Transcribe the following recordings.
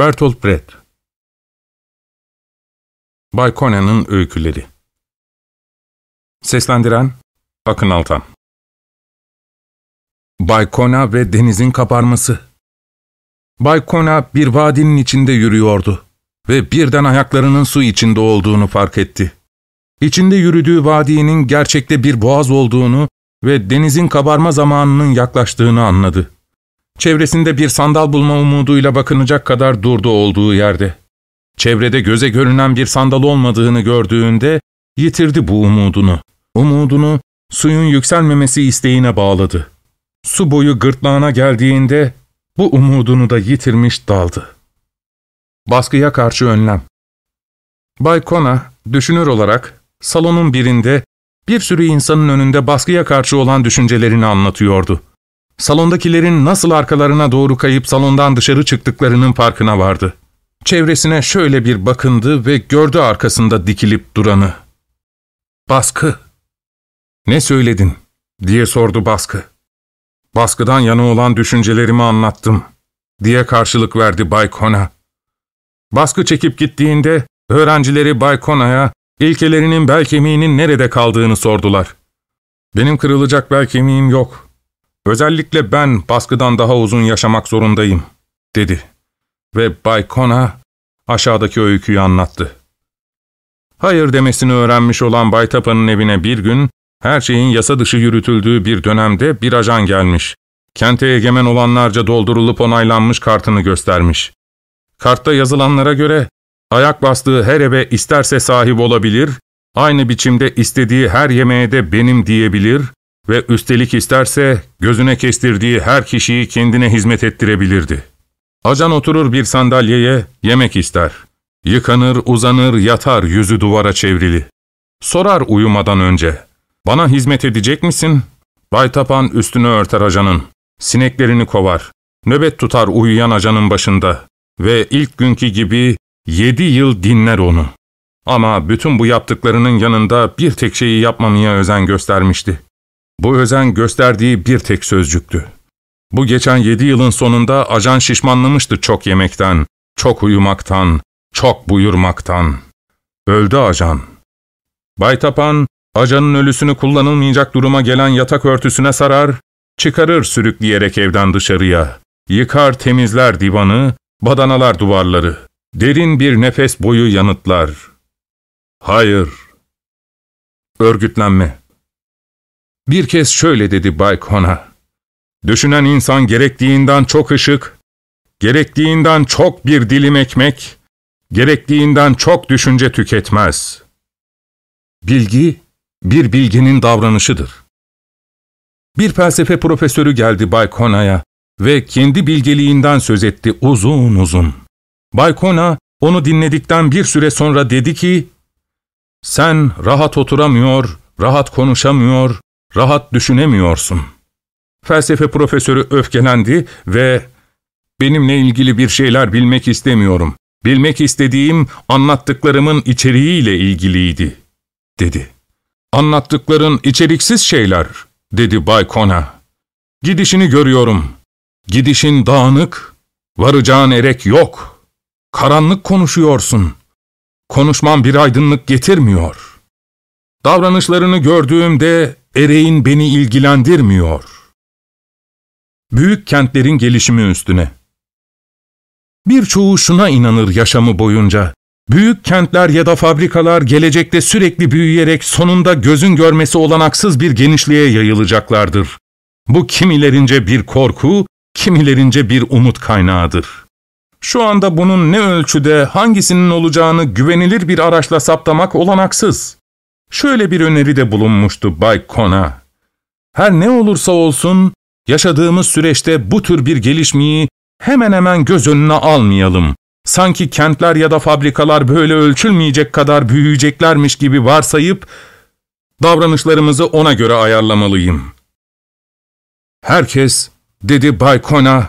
Bertolt Brecht Bay Conan'ın Öyküleri Seslendiren Akın Altan Bay Kona ve denizin kabarması Bay Kona bir vadinin içinde yürüyordu ve birden ayaklarının su içinde olduğunu fark etti. İçinde yürüdüğü vadinin gerçekte bir boğaz olduğunu ve denizin kabarma zamanının yaklaştığını anladı. Çevresinde bir sandal bulma umuduyla bakınacak kadar durdu olduğu yerde. Çevrede göze görünen bir sandal olmadığını gördüğünde yitirdi bu umudunu. Umudunu suyun yükselmemesi isteğine bağladı. Su boyu gırtlağına geldiğinde bu umudunu da yitirmiş daldı. Baskıya karşı önlem Bay Kona, düşünür olarak salonun birinde bir sürü insanın önünde baskıya karşı olan düşüncelerini anlatıyordu. Salondakilerin nasıl arkalarına doğru kayıp salondan dışarı çıktıklarının farkına vardı. Çevresine şöyle bir bakındı ve gördü arkasında dikilip duranı. ''Baskı!'' ''Ne söyledin?'' diye sordu Baskı. ''Baskıdan yana olan düşüncelerimi anlattım.'' diye karşılık verdi Bay Kona. Baskı çekip gittiğinde öğrencileri Bay Kona'ya ilkelerinin bel kemiğinin nerede kaldığını sordular. ''Benim kırılacak bel kemiğim yok. Özellikle ben baskıdan daha uzun yaşamak zorundayım.'' dedi. Ve Bay Kona aşağıdaki öyküyü anlattı. Hayır demesini öğrenmiş olan Bay Tapa'nın evine bir gün, her şeyin yasa dışı yürütüldüğü bir dönemde bir ajan gelmiş. Kente egemen olanlarca doldurulup onaylanmış kartını göstermiş. Kartta yazılanlara göre, ayak bastığı her eve isterse sahip olabilir, aynı biçimde istediği her yemeğe de benim diyebilir ve üstelik isterse gözüne kestirdiği her kişiyi kendine hizmet ettirebilirdi. Acan oturur bir sandalyeye, yemek ister. Yıkanır, uzanır, yatar yüzü duvara çevrili. Sorar uyumadan önce, ''Bana hizmet edecek misin?'' Bay Tapan üstünü örter acanın. Sineklerini kovar. Nöbet tutar uyuyan acanın başında. Ve ilk günkü gibi yedi yıl dinler onu. Ama bütün bu yaptıklarının yanında bir tek şeyi yapmamaya özen göstermişti. Bu özen gösterdiği bir tek sözcüktü. Bu geçen yedi yılın sonunda ajan şişmanlamıştı çok yemekten, çok uyumaktan, çok buyurmaktan. Öldü ajan. Bay Tapan, ajanın ölüsünü kullanılmayacak duruma gelen yatak örtüsüne sarar, çıkarır sürükleyerek evden dışarıya. Yıkar temizler divanı, badanalar duvarları. Derin bir nefes boyu yanıtlar. Hayır. Örgütlenme. Bir kez şöyle dedi Bay Kona. Düşünen insan gerektiğinden çok ışık, gerektiğinden çok bir dilim ekmek, gerektiğinden çok düşünce tüketmez. Bilgi, bir bilginin davranışıdır. Bir felsefe profesörü geldi Bay Kona'ya ve kendi bilgeliğinden söz etti uzun uzun. Bay Kona, onu dinledikten bir süre sonra dedi ki, ''Sen rahat oturamıyor, rahat konuşamıyor, rahat düşünemiyorsun.'' Felsefe profesörü öfkelendi ve ''Benimle ilgili bir şeyler bilmek istemiyorum. Bilmek istediğim anlattıklarımın içeriğiyle ilgiliydi.'' dedi. ''Anlattıkların içeriksiz şeyler.'' dedi Bay Kona. ''Gidişini görüyorum. Gidişin dağınık, varacağın erek yok. Karanlık konuşuyorsun. Konuşman bir aydınlık getirmiyor. Davranışlarını gördüğümde ereğin beni ilgilendirmiyor.'' Büyük kentlerin gelişimi üstüne. Birçoğu şuna inanır yaşamı boyunca. Büyük kentler ya da fabrikalar gelecekte sürekli büyüyerek sonunda gözün görmesi olanaksız bir genişliğe yayılacaklardır. Bu kimilerince bir korku, kimilerince bir umut kaynağıdır. Şu anda bunun ne ölçüde hangisinin olacağını güvenilir bir araçla saptamak olanaksız. Şöyle bir öneride bulunmuştu Bay Kona. Her ne olursa olsun Yaşadığımız süreçte bu tür bir gelişmeyi hemen hemen göz önüne almayalım. Sanki kentler ya da fabrikalar böyle ölçülmeyecek kadar büyüyeceklermiş gibi varsayıp davranışlarımızı ona göre ayarlamalıyım. Herkes, dedi Bay Kona,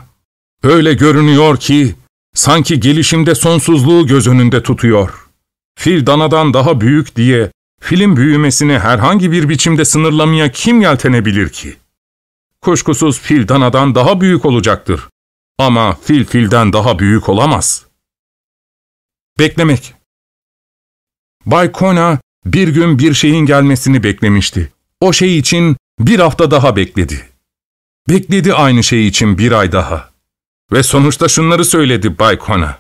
öyle görünüyor ki sanki gelişimde sonsuzluğu göz önünde tutuyor. Fil danadan daha büyük diye filin büyümesini herhangi bir biçimde sınırlamaya kim yeltenebilir ki? Kuşkusuz fil danadan daha büyük olacaktır. Ama fil filden daha büyük olamaz. Beklemek. Bay Kona bir gün bir şeyin gelmesini beklemişti. O şey için bir hafta daha bekledi. Bekledi aynı şey için bir ay daha. Ve sonuçta şunları söyledi Bay Kona.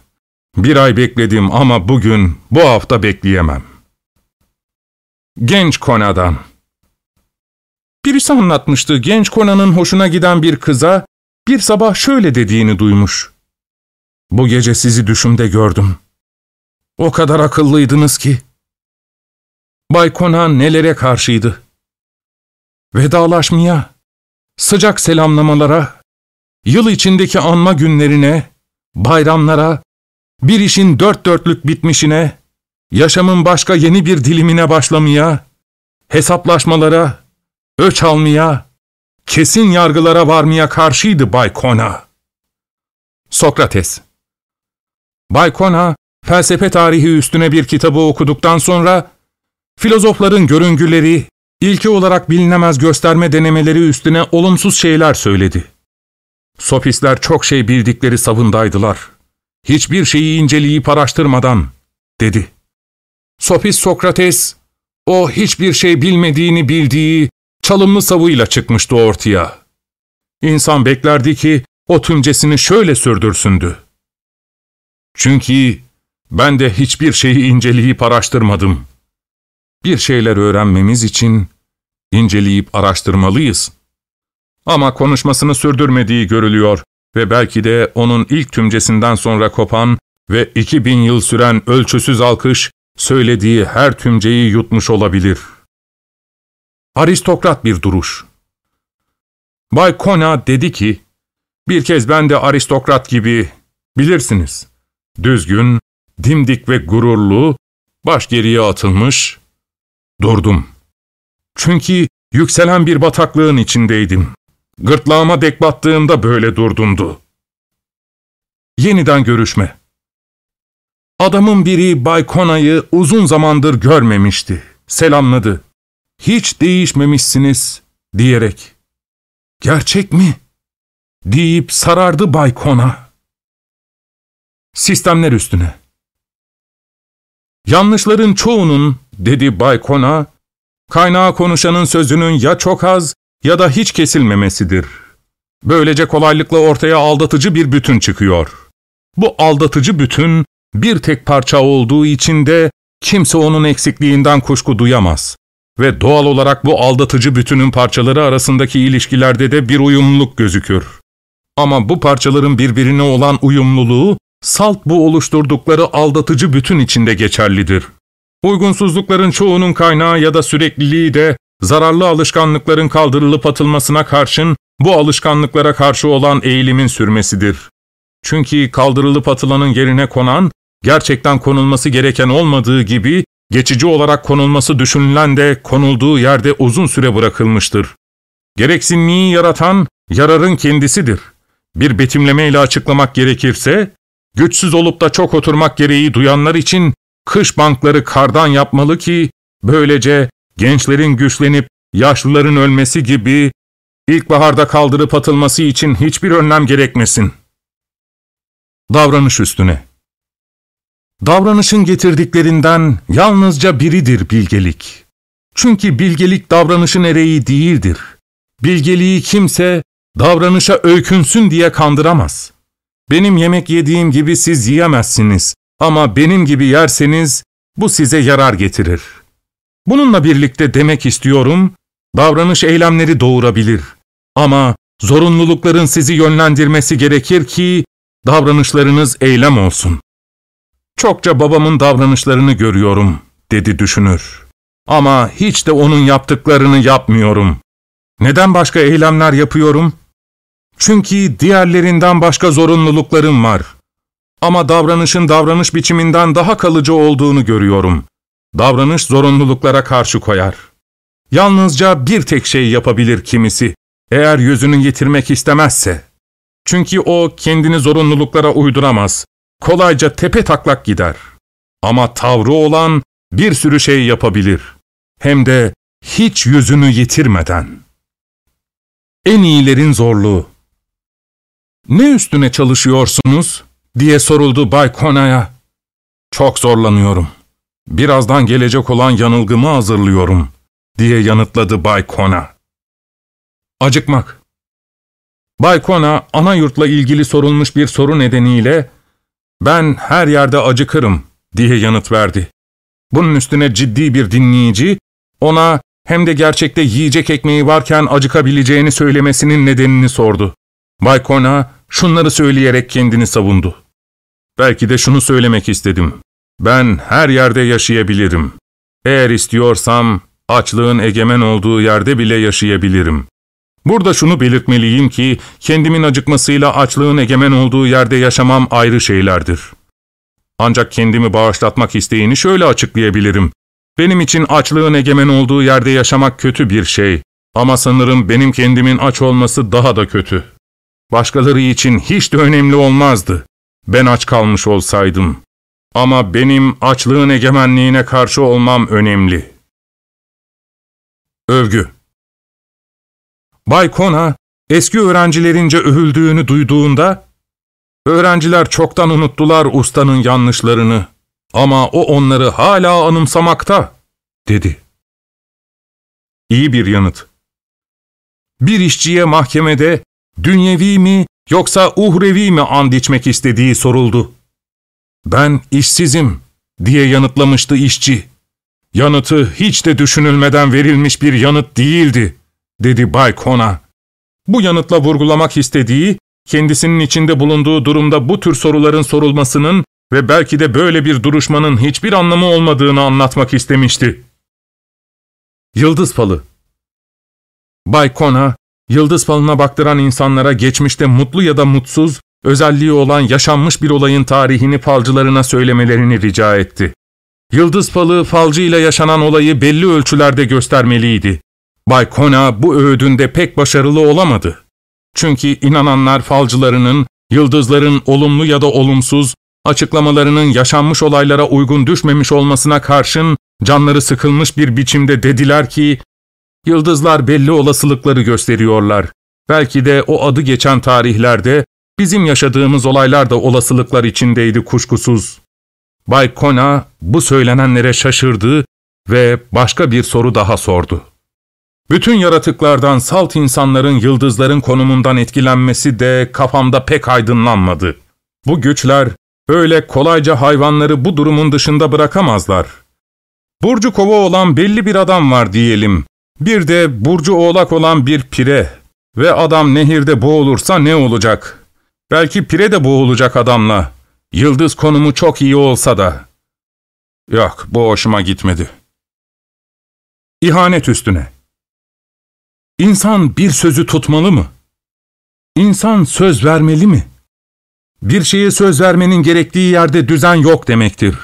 Bir ay bekledim ama bugün, bu hafta bekleyemem. Genç Kona'dan Birisi anlatmıştı genç Kona'nın hoşuna giden bir kıza bir sabah şöyle dediğini duymuş. Bu gece sizi düşümde gördüm. O kadar akıllıydınız ki. Bay Kona nelere karşıydı? Vedalaşmaya, sıcak selamlamalara, yıl içindeki anma günlerine, bayramlara, bir işin dört dörtlük bitmişine, yaşamın başka yeni bir dilimine başlamaya, hesaplaşmalara, öç almaya, kesin yargılara varmaya karşıydı Bay Kona. Sokrates Bay Kona, felsefe tarihi üstüne bir kitabı okuduktan sonra, filozofların görüngüleri, ilki olarak bilinemez gösterme denemeleri üstüne olumsuz şeyler söyledi. Sofistler çok şey bildikleri savındaydılar. Hiçbir şeyi inceleyip araştırmadan, dedi. Sofist Sokrates, o hiçbir şey bilmediğini bildiği, çalımlı savıyla çıkmıştı ortaya. İnsan beklerdi ki o tümcesini şöyle sürdürsündü. Çünkü ben de hiçbir şeyi inceleyip araştırmadım. Bir şeyler öğrenmemiz için inceleyip araştırmalıyız. Ama konuşmasını sürdürmediği görülüyor ve belki de onun ilk tümcesinden sonra kopan ve 2000 yıl süren ölçüsüz alkış söylediği her tümceyi yutmuş olabilir. Aristokrat bir duruş. Bay Kona dedi ki, bir kez ben de aristokrat gibi, bilirsiniz, düzgün, dimdik ve gururlu, baş geriye atılmış, durdum. Çünkü yükselen bir bataklığın içindeydim. Gırtlağıma dek battığımda böyle durdumdu. Yeniden görüşme. Adamın biri Bay Kona'yı uzun zamandır görmemişti. Selamladı. Hiç değişmemişsiniz diyerek. Gerçek mi? deyip sarardı Bay Kona. Sistemler üstüne. Yanlışların çoğunun, dedi Bay Kona, kaynağı konuşanın sözünün ya çok az ya da hiç kesilmemesidir. Böylece kolaylıkla ortaya aldatıcı bir bütün çıkıyor. Bu aldatıcı bütün bir tek parça olduğu için de kimse onun eksikliğinden kuşku duyamaz. Ve doğal olarak bu aldatıcı bütünün parçaları arasındaki ilişkilerde de bir uyumluluk gözükür. Ama bu parçaların birbirine olan uyumluluğu, salt bu oluşturdukları aldatıcı bütün içinde geçerlidir. Uygunsuzlukların çoğunun kaynağı ya da sürekliliği de zararlı alışkanlıkların kaldırılıp atılmasına karşın bu alışkanlıklara karşı olan eğilimin sürmesidir. Çünkü kaldırılıp atılanın yerine konan, gerçekten konulması gereken olmadığı gibi, geçici olarak konulması düşünülen de konulduğu yerde uzun süre bırakılmıştır. Gereksinliği yaratan, yararın kendisidir. Bir betimlemeyle açıklamak gerekirse, güçsüz olup da çok oturmak gereği duyanlar için kış bankları kardan yapmalı ki, böylece gençlerin güçlenip yaşlıların ölmesi gibi ilkbaharda kaldırıp atılması için hiçbir önlem gerekmesin. Davranış üstüne Davranışın getirdiklerinden yalnızca biridir bilgelik. Çünkü bilgelik davranışın ereği değildir. Bilgeliği kimse davranışa öykünsün diye kandıramaz. Benim yemek yediğim gibi siz yiyemezsiniz ama benim gibi yerseniz bu size yarar getirir. Bununla birlikte demek istiyorum, davranış eylemleri doğurabilir. Ama zorunlulukların sizi yönlendirmesi gerekir ki davranışlarınız eylem olsun. Çokça babamın davranışlarını görüyorum, dedi düşünür. Ama hiç de onun yaptıklarını yapmıyorum. Neden başka eylemler yapıyorum? Çünkü diğerlerinden başka zorunluluklarım var. Ama davranışın davranış biçiminden daha kalıcı olduğunu görüyorum. Davranış zorunluluklara karşı koyar. Yalnızca bir tek şey yapabilir kimisi, eğer yüzünü yitirmek istemezse. Çünkü o kendini zorunluluklara uyduramaz, kolayca tepe taklak gider. Ama tavrı olan bir sürü şey yapabilir. Hem de hiç yüzünü yitirmeden. En iyilerin zorluğu. Ne üstüne çalışıyorsunuz? diye soruldu Bay Kona'ya. Çok zorlanıyorum. Birazdan gelecek olan yanılgımı hazırlıyorum, diye yanıtladı Bay Kona. Acıkmak. Bay Kona, ana yurtla ilgili sorulmuş bir soru nedeniyle, ben her yerde acıkırım, diye yanıt verdi. Bunun üstüne ciddi bir dinleyici, ona hem de gerçekte yiyecek ekmeği varken acıkabileceğini söylemesinin nedenini sordu. Bay Kona, şunları söyleyerek kendini savundu. Belki de şunu söylemek istedim. Ben her yerde yaşayabilirim. Eğer istiyorsam açlığın egemen olduğu yerde bile yaşayabilirim. Burada şunu belirtmeliyim ki kendimin acıkmasıyla açlığın egemen olduğu yerde yaşamam ayrı şeylerdir. Ancak kendimi bağışlatmak isteğini şöyle açıklayabilirim. Benim için açlığın egemen olduğu yerde yaşamak kötü bir şey. Ama sanırım benim kendimin aç olması daha da kötü. Başkaları için hiç de önemli olmazdı. Ben aç kalmış olsaydım. Ama benim açlığın egemenliğine karşı olmam önemli. Övgü Bay Kona, eski öğrencilerince övüldüğünü duyduğunda, ''Öğrenciler çoktan unuttular ustanın yanlışlarını ama o onları hala anımsamakta.'' dedi. İyi bir yanıt. Bir işçiye mahkemede dünyevi mi yoksa uhrevi mi and içmek istediği soruldu. ''Ben işsizim.'' diye yanıtlamıştı işçi. Yanıtı hiç de düşünülmeden verilmiş bir yanıt değildi, dedi Bay Kona. Bu yanıtla vurgulamak istediği, kendisinin içinde bulunduğu durumda bu tür soruların sorulmasının ve belki de böyle bir duruşmanın hiçbir anlamı olmadığını anlatmak istemişti. Yıldız Falı Bay Kona, yıldız falına baktıran insanlara geçmişte mutlu ya da mutsuz, özelliği olan yaşanmış bir olayın tarihini falcılarına söylemelerini rica etti. Yıldız falı falcı ile yaşanan olayı belli ölçülerde göstermeliydi. Bay Kona bu öğüdünde pek başarılı olamadı. Çünkü inananlar falcılarının, yıldızların olumlu ya da olumsuz, açıklamalarının yaşanmış olaylara uygun düşmemiş olmasına karşın canları sıkılmış bir biçimde dediler ki, Yıldızlar belli olasılıkları gösteriyorlar. Belki de o adı geçen tarihlerde bizim yaşadığımız olaylar da olasılıklar içindeydi kuşkusuz. Bay Kona bu söylenenlere şaşırdı ve başka bir soru daha sordu. Bütün yaratıklardan salt insanların yıldızların konumundan etkilenmesi de kafamda pek aydınlanmadı. Bu güçler öyle kolayca hayvanları bu durumun dışında bırakamazlar. Burcu kova olan belli bir adam var diyelim. Bir de burcu oğlak olan bir pire ve adam nehirde boğulursa ne olacak? Belki pire de boğulacak adamla. Yıldız konumu çok iyi olsa da. Yok, bu hoşuma gitmedi. İhanet üstüne. İnsan bir sözü tutmalı mı? İnsan söz vermeli mi? Bir şeye söz vermenin gerektiği yerde düzen yok demektir.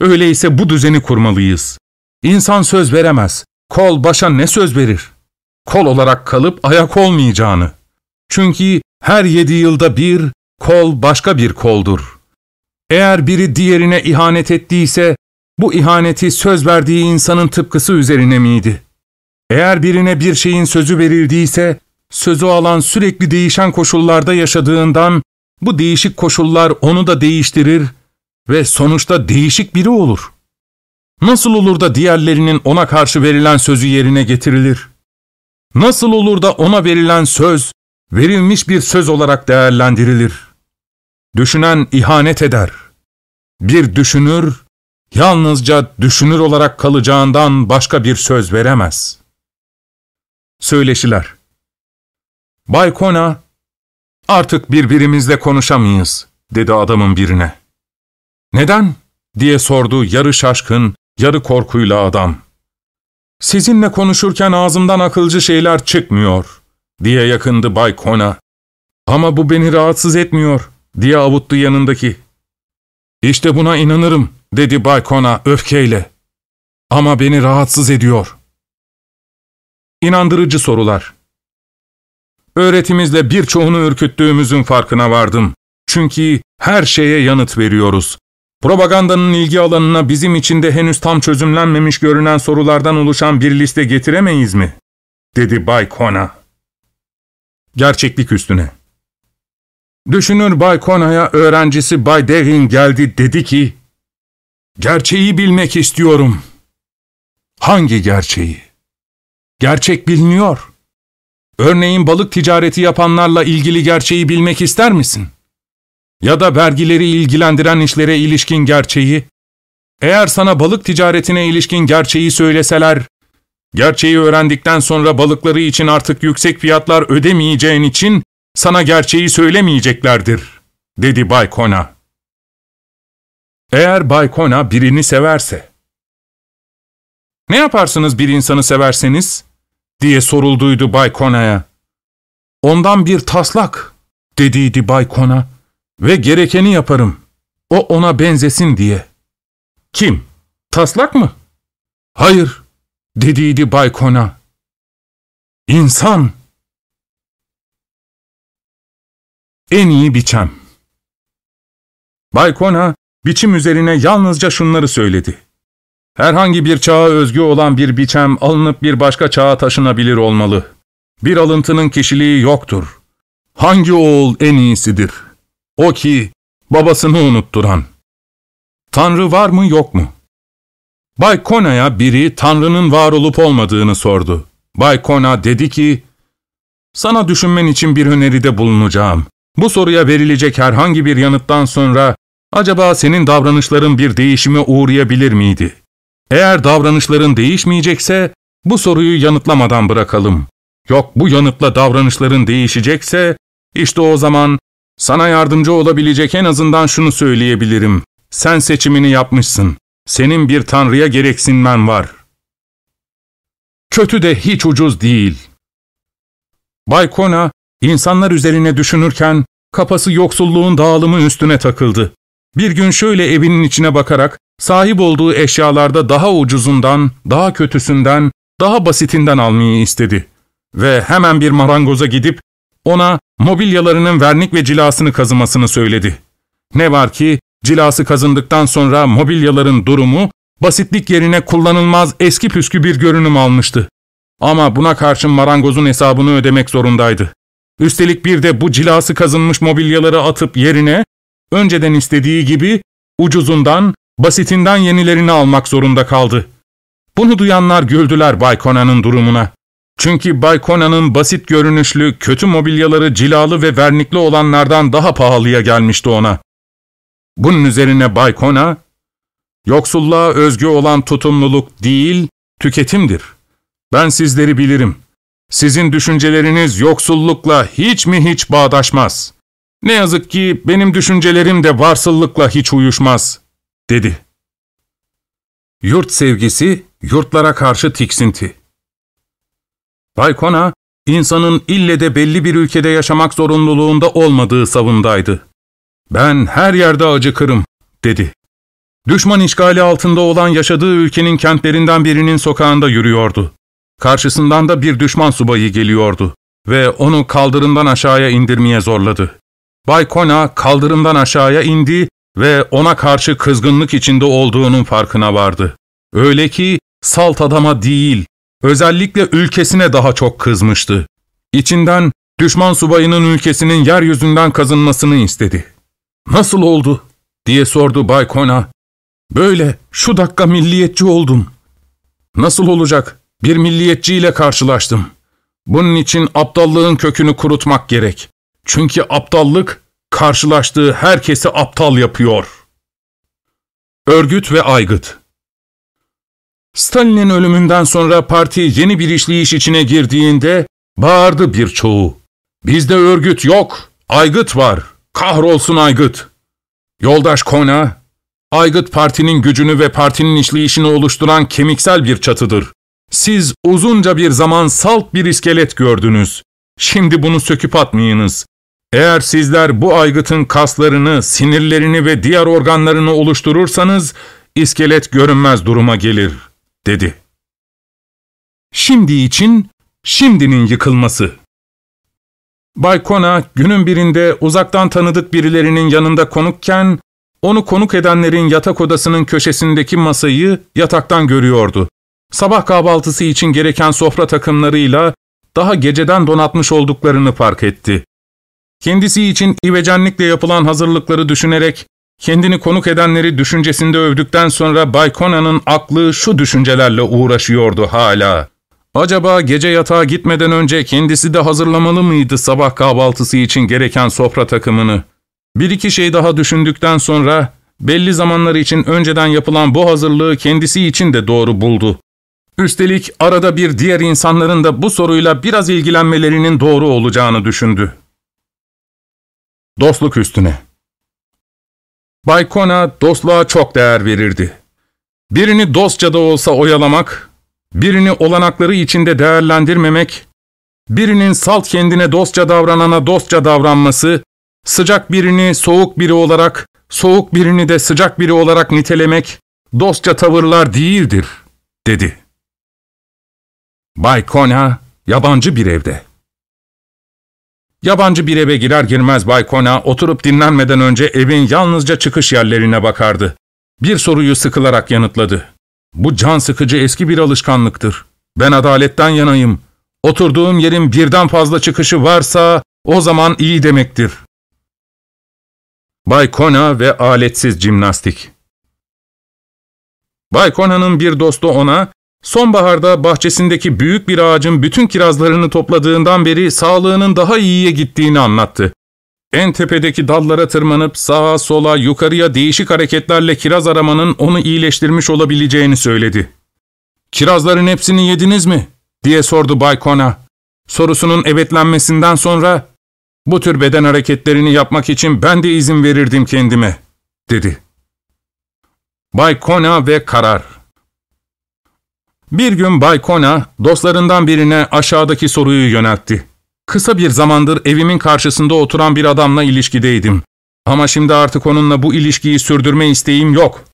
Öyleyse bu düzeni kurmalıyız. İnsan söz veremez. Kol başa ne söz verir? Kol olarak kalıp ayak olmayacağını. Çünkü her yedi yılda bir kol başka bir koldur. Eğer biri diğerine ihanet ettiyse, bu ihaneti söz verdiği insanın tıpkısı üzerine miydi? Eğer birine bir şeyin sözü verildiyse, sözü alan sürekli değişen koşullarda yaşadığından, bu değişik koşullar onu da değiştirir ve sonuçta değişik biri olur. Nasıl olur da diğerlerinin ona karşı verilen sözü yerine getirilir? Nasıl olur da ona verilen söz, verilmiş bir söz olarak değerlendirilir? Düşünen ihanet eder. Bir düşünür, yalnızca düşünür olarak kalacağından başka bir söz veremez. Söyleşiler Bay Kona, artık birbirimizle konuşamayız, dedi adamın birine. Neden? diye sordu yarı şaşkın, yarı korkuyla adam. Sizinle konuşurken ağzımdan akılcı şeyler çıkmıyor, diye yakındı Bay Kona. Ama bu beni rahatsız etmiyor, diye avuttu yanındaki. İşte buna inanırım, dedi Bay Kona öfkeyle. Ama beni rahatsız ediyor. İnandırıcı sorular. Öğretimizle birçoğunu ürküttüğümüzün farkına vardım. Çünkü her şeye yanıt veriyoruz. Propagandanın ilgi alanına bizim için de henüz tam çözümlenmemiş görünen sorulardan oluşan bir liste getiremeyiz mi? dedi Bay Kona. Gerçeklik üstüne. Düşünür Bay Kona'ya öğrencisi Bay Devin geldi dedi ki, Gerçeği bilmek istiyorum. Hangi gerçeği? Gerçek biliniyor. Örneğin balık ticareti yapanlarla ilgili gerçeği bilmek ister misin? Ya da vergileri ilgilendiren işlere ilişkin gerçeği? Eğer sana balık ticaretine ilişkin gerçeği söyleseler, gerçeği öğrendikten sonra balıkları için artık yüksek fiyatlar ödemeyeceğin için sana gerçeği söylemeyeceklerdir, dedi Bay Kona. Eğer Bay Kona birini severse, ne yaparsınız bir insanı severseniz? diye sorulduydu Bay Kona'ya. Ondan bir taslak, dediydi Bay Kona ve gerekeni yaparım. O ona benzesin diye. Kim? Taslak mı? Hayır, dediydi Bay Kona. İnsan. En iyi biçem. Bay Kona, biçim üzerine yalnızca şunları söyledi. Herhangi bir çağa özgü olan bir biçem alınıp bir başka çağa taşınabilir olmalı. Bir alıntının kişiliği yoktur. Hangi oğul en iyisidir? O ki babasını unutturan. Tanrı var mı yok mu? Bay Kona'ya biri Tanrı'nın var olup olmadığını sordu. Bay Kona dedi ki, ''Sana düşünmen için bir öneride bulunacağım. Bu soruya verilecek herhangi bir yanıttan sonra acaba senin davranışların bir değişime uğrayabilir miydi? Eğer davranışların değişmeyecekse bu soruyu yanıtlamadan bırakalım. Yok bu yanıtla davranışların değişecekse işte o zaman sana yardımcı olabilecek en azından şunu söyleyebilirim. Sen seçimini yapmışsın. Senin bir tanrıya gereksinmen var. Kötü de hiç ucuz değil. Bay Kona, insanlar üzerine düşünürken kafası yoksulluğun dağılımı üstüne takıldı. Bir gün şöyle evinin içine bakarak sahip olduğu eşyalarda daha ucuzundan, daha kötüsünden, daha basitinden almayı istedi. Ve hemen bir marangoza gidip ona mobilyalarının vernik ve cilasını kazımasını söyledi. Ne var ki cilası kazındıktan sonra mobilyaların durumu basitlik yerine kullanılmaz eski püskü bir görünüm almıştı. Ama buna karşın marangozun hesabını ödemek zorundaydı. Üstelik bir de bu cilası kazınmış mobilyaları atıp yerine önceden istediği gibi ucuzundan, basitinden yenilerini almak zorunda kaldı. Bunu duyanlar güldüler Bay Conan'ın durumuna. Çünkü Bay Conan'ın basit görünüşlü, kötü mobilyaları cilalı ve vernikli olanlardan daha pahalıya gelmişti ona. Bunun üzerine Bay Kona, yoksulluğa özgü olan tutumluluk değil, tüketimdir. Ben sizleri bilirim. Sizin düşünceleriniz yoksullukla hiç mi hiç bağdaşmaz. Ne yazık ki benim düşüncelerim de varsıllıkla hiç uyuşmaz, dedi. Yurt sevgisi, yurtlara karşı tiksinti. Bay Kona, insanın ille de belli bir ülkede yaşamak zorunluluğunda olmadığı savundaydı. Ben her yerde acıkırım, dedi. Düşman işgali altında olan yaşadığı ülkenin kentlerinden birinin sokağında yürüyordu. Karşısından da bir düşman subayı geliyordu ve onu kaldırımdan aşağıya indirmeye zorladı. Bay Kona kaldırımdan aşağıya indi ve ona karşı kızgınlık içinde olduğunun farkına vardı. Öyle ki salt adama değil, özellikle ülkesine daha çok kızmıştı. İçinden düşman subayının ülkesinin yeryüzünden kazınmasını istedi. ''Nasıl oldu?'' diye sordu Bay Kona. ''Böyle, şu dakika milliyetçi oldum.'' ''Nasıl olacak? Bir milliyetçiyle karşılaştım. Bunun için aptallığın kökünü kurutmak gerek. Çünkü aptallık, karşılaştığı herkesi aptal yapıyor.'' Örgüt ve aygıt Stalin'in ölümünden sonra parti yeni bir işleyiş içine girdiğinde bağırdı birçoğu. Bizde örgüt yok, aygıt var. Kahrolsun aygıt. Yoldaş Kona, aygıt partinin gücünü ve partinin işleyişini oluşturan kemiksel bir çatıdır. Siz uzunca bir zaman salt bir iskelet gördünüz. Şimdi bunu söküp atmayınız. Eğer sizler bu aygıtın kaslarını, sinirlerini ve diğer organlarını oluşturursanız, iskelet görünmez duruma gelir.'' dedi. Şimdi için şimdinin yıkılması. Bay Kona günün birinde uzaktan tanıdık birilerinin yanında konukken, onu konuk edenlerin yatak odasının köşesindeki masayı yataktan görüyordu. Sabah kahvaltısı için gereken sofra takımlarıyla daha geceden donatmış olduklarını fark etti. Kendisi için ivecenlikle yapılan hazırlıkları düşünerek Kendini konuk edenleri düşüncesinde övdükten sonra Bay Conan'ın aklı şu düşüncelerle uğraşıyordu hala. Acaba gece yatağa gitmeden önce kendisi de hazırlamalı mıydı sabah kahvaltısı için gereken sofra takımını? Bir iki şey daha düşündükten sonra belli zamanlar için önceden yapılan bu hazırlığı kendisi için de doğru buldu. Üstelik arada bir diğer insanların da bu soruyla biraz ilgilenmelerinin doğru olacağını düşündü. Dostluk üstüne Bay Kona dostluğa çok değer verirdi. Birini dostça da olsa oyalamak, birini olanakları içinde değerlendirmemek, birinin salt kendine dostça davranana dostça davranması, sıcak birini soğuk biri olarak, soğuk birini de sıcak biri olarak nitelemek, dostça tavırlar değildir, dedi. Bay Kona, yabancı bir evde. Yabancı bir eve girer girmez Bay Kona oturup dinlenmeden önce evin yalnızca çıkış yerlerine bakardı. Bir soruyu sıkılarak yanıtladı. Bu can sıkıcı eski bir alışkanlıktır. Ben adaletten yanayım. Oturduğum yerin birden fazla çıkışı varsa o zaman iyi demektir. Bay Kona ve aletsiz jimnastik Bay Kona'nın bir dostu ona, Sonbaharda bahçesindeki büyük bir ağacın bütün kirazlarını topladığından beri sağlığının daha iyiye gittiğini anlattı. En tepedeki dallara tırmanıp sağa sola yukarıya değişik hareketlerle kiraz aramanın onu iyileştirmiş olabileceğini söyledi. ''Kirazların hepsini yediniz mi?'' diye sordu Bay Kona. Sorusunun evetlenmesinden sonra ''Bu tür beden hareketlerini yapmak için ben de izin verirdim kendime.'' dedi. Bay Kona ve karar bir gün Bay Kona, dostlarından birine aşağıdaki soruyu yöneltti. Kısa bir zamandır evimin karşısında oturan bir adamla ilişkideydim. Ama şimdi artık onunla bu ilişkiyi sürdürme isteğim yok.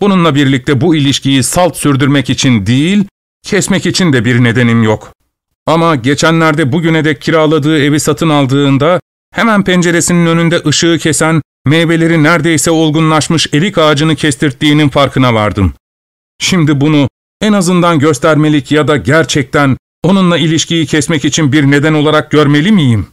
Bununla birlikte bu ilişkiyi salt sürdürmek için değil, kesmek için de bir nedenim yok. Ama geçenlerde bugüne dek kiraladığı evi satın aldığında, hemen penceresinin önünde ışığı kesen, meyveleri neredeyse olgunlaşmış erik ağacını kestirttiğinin farkına vardım. Şimdi bunu en azından göstermelik ya da gerçekten onunla ilişkiyi kesmek için bir neden olarak görmeli miyim?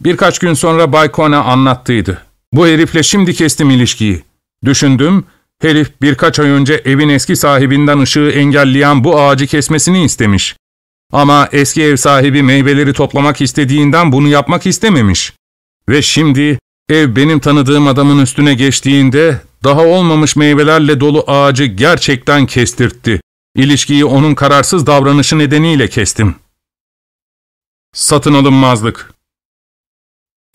Birkaç gün sonra Bay Kona anlattıydı. Bu herifle şimdi kestim ilişkiyi. Düşündüm, herif birkaç ay önce evin eski sahibinden ışığı engelleyen bu ağacı kesmesini istemiş. Ama eski ev sahibi meyveleri toplamak istediğinden bunu yapmak istememiş. Ve şimdi ev benim tanıdığım adamın üstüne geçtiğinde daha olmamış meyvelerle dolu ağacı gerçekten kestirtti. İlişkiyi onun kararsız davranışı nedeniyle kestim. Satın alınmazlık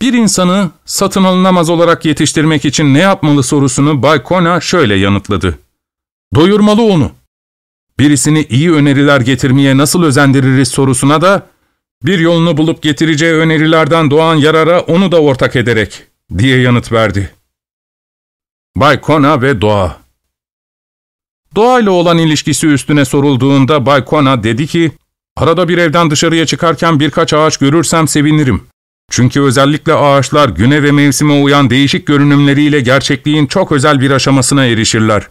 Bir insanı satın alınamaz olarak yetiştirmek için ne yapmalı sorusunu Bay Kona şöyle yanıtladı. Doyurmalı onu. Birisini iyi öneriler getirmeye nasıl özendiririz sorusuna da bir yolunu bulup getireceği önerilerden doğan yarara onu da ortak ederek diye yanıt verdi. Bay Kona ve Doğa Doğa ile olan ilişkisi üstüne sorulduğunda Bay Kona dedi ki, ''Arada bir evden dışarıya çıkarken birkaç ağaç görürsem sevinirim. Çünkü özellikle ağaçlar güne ve mevsime uyan değişik görünümleriyle gerçekliğin çok özel bir aşamasına erişirler.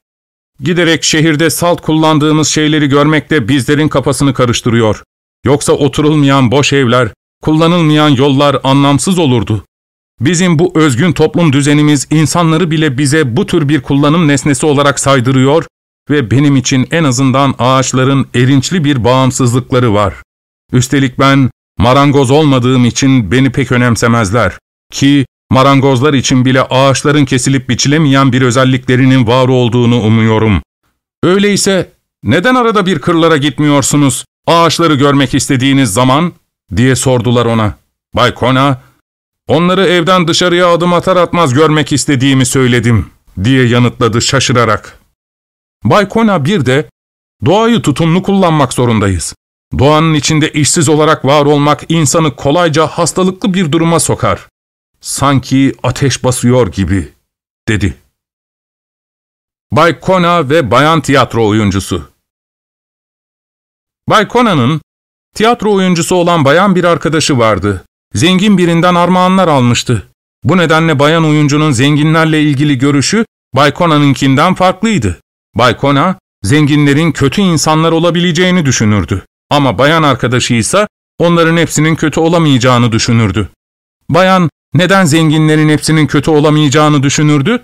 Giderek şehirde salt kullandığımız şeyleri görmek de bizlerin kafasını karıştırıyor. Yoksa oturulmayan boş evler, kullanılmayan yollar anlamsız olurdu. Bizim bu özgün toplum düzenimiz insanları bile bize bu tür bir kullanım nesnesi olarak saydırıyor ve benim için en azından ağaçların erinçli bir bağımsızlıkları var. Üstelik ben marangoz olmadığım için beni pek önemsemezler ki marangozlar için bile ağaçların kesilip biçilemeyen bir özelliklerinin var olduğunu umuyorum. Öyleyse neden arada bir kırlara gitmiyorsunuz ağaçları görmek istediğiniz zaman diye sordular ona. Bay Kona, Onları evden dışarıya adım atar atmaz görmek istediğimi söyledim, diye yanıtladı şaşırarak. Bay Kona bir de, doğayı tutumlu kullanmak zorundayız. Doğanın içinde işsiz olarak var olmak insanı kolayca hastalıklı bir duruma sokar. Sanki ateş basıyor gibi, dedi. Bay Kona ve bayan tiyatro oyuncusu Bay Kona'nın tiyatro oyuncusu olan bayan bir arkadaşı vardı. Zengin birinden armağanlar almıştı. Bu nedenle bayan oyuncunun zenginlerle ilgili görüşü Bay Cona'nınkinden farklıydı. Bay Kona, zenginlerin kötü insanlar olabileceğini düşünürdü. Ama bayan arkadaşı ise onların hepsinin kötü olamayacağını düşünürdü. Bayan, neden zenginlerin hepsinin kötü olamayacağını düşünürdü?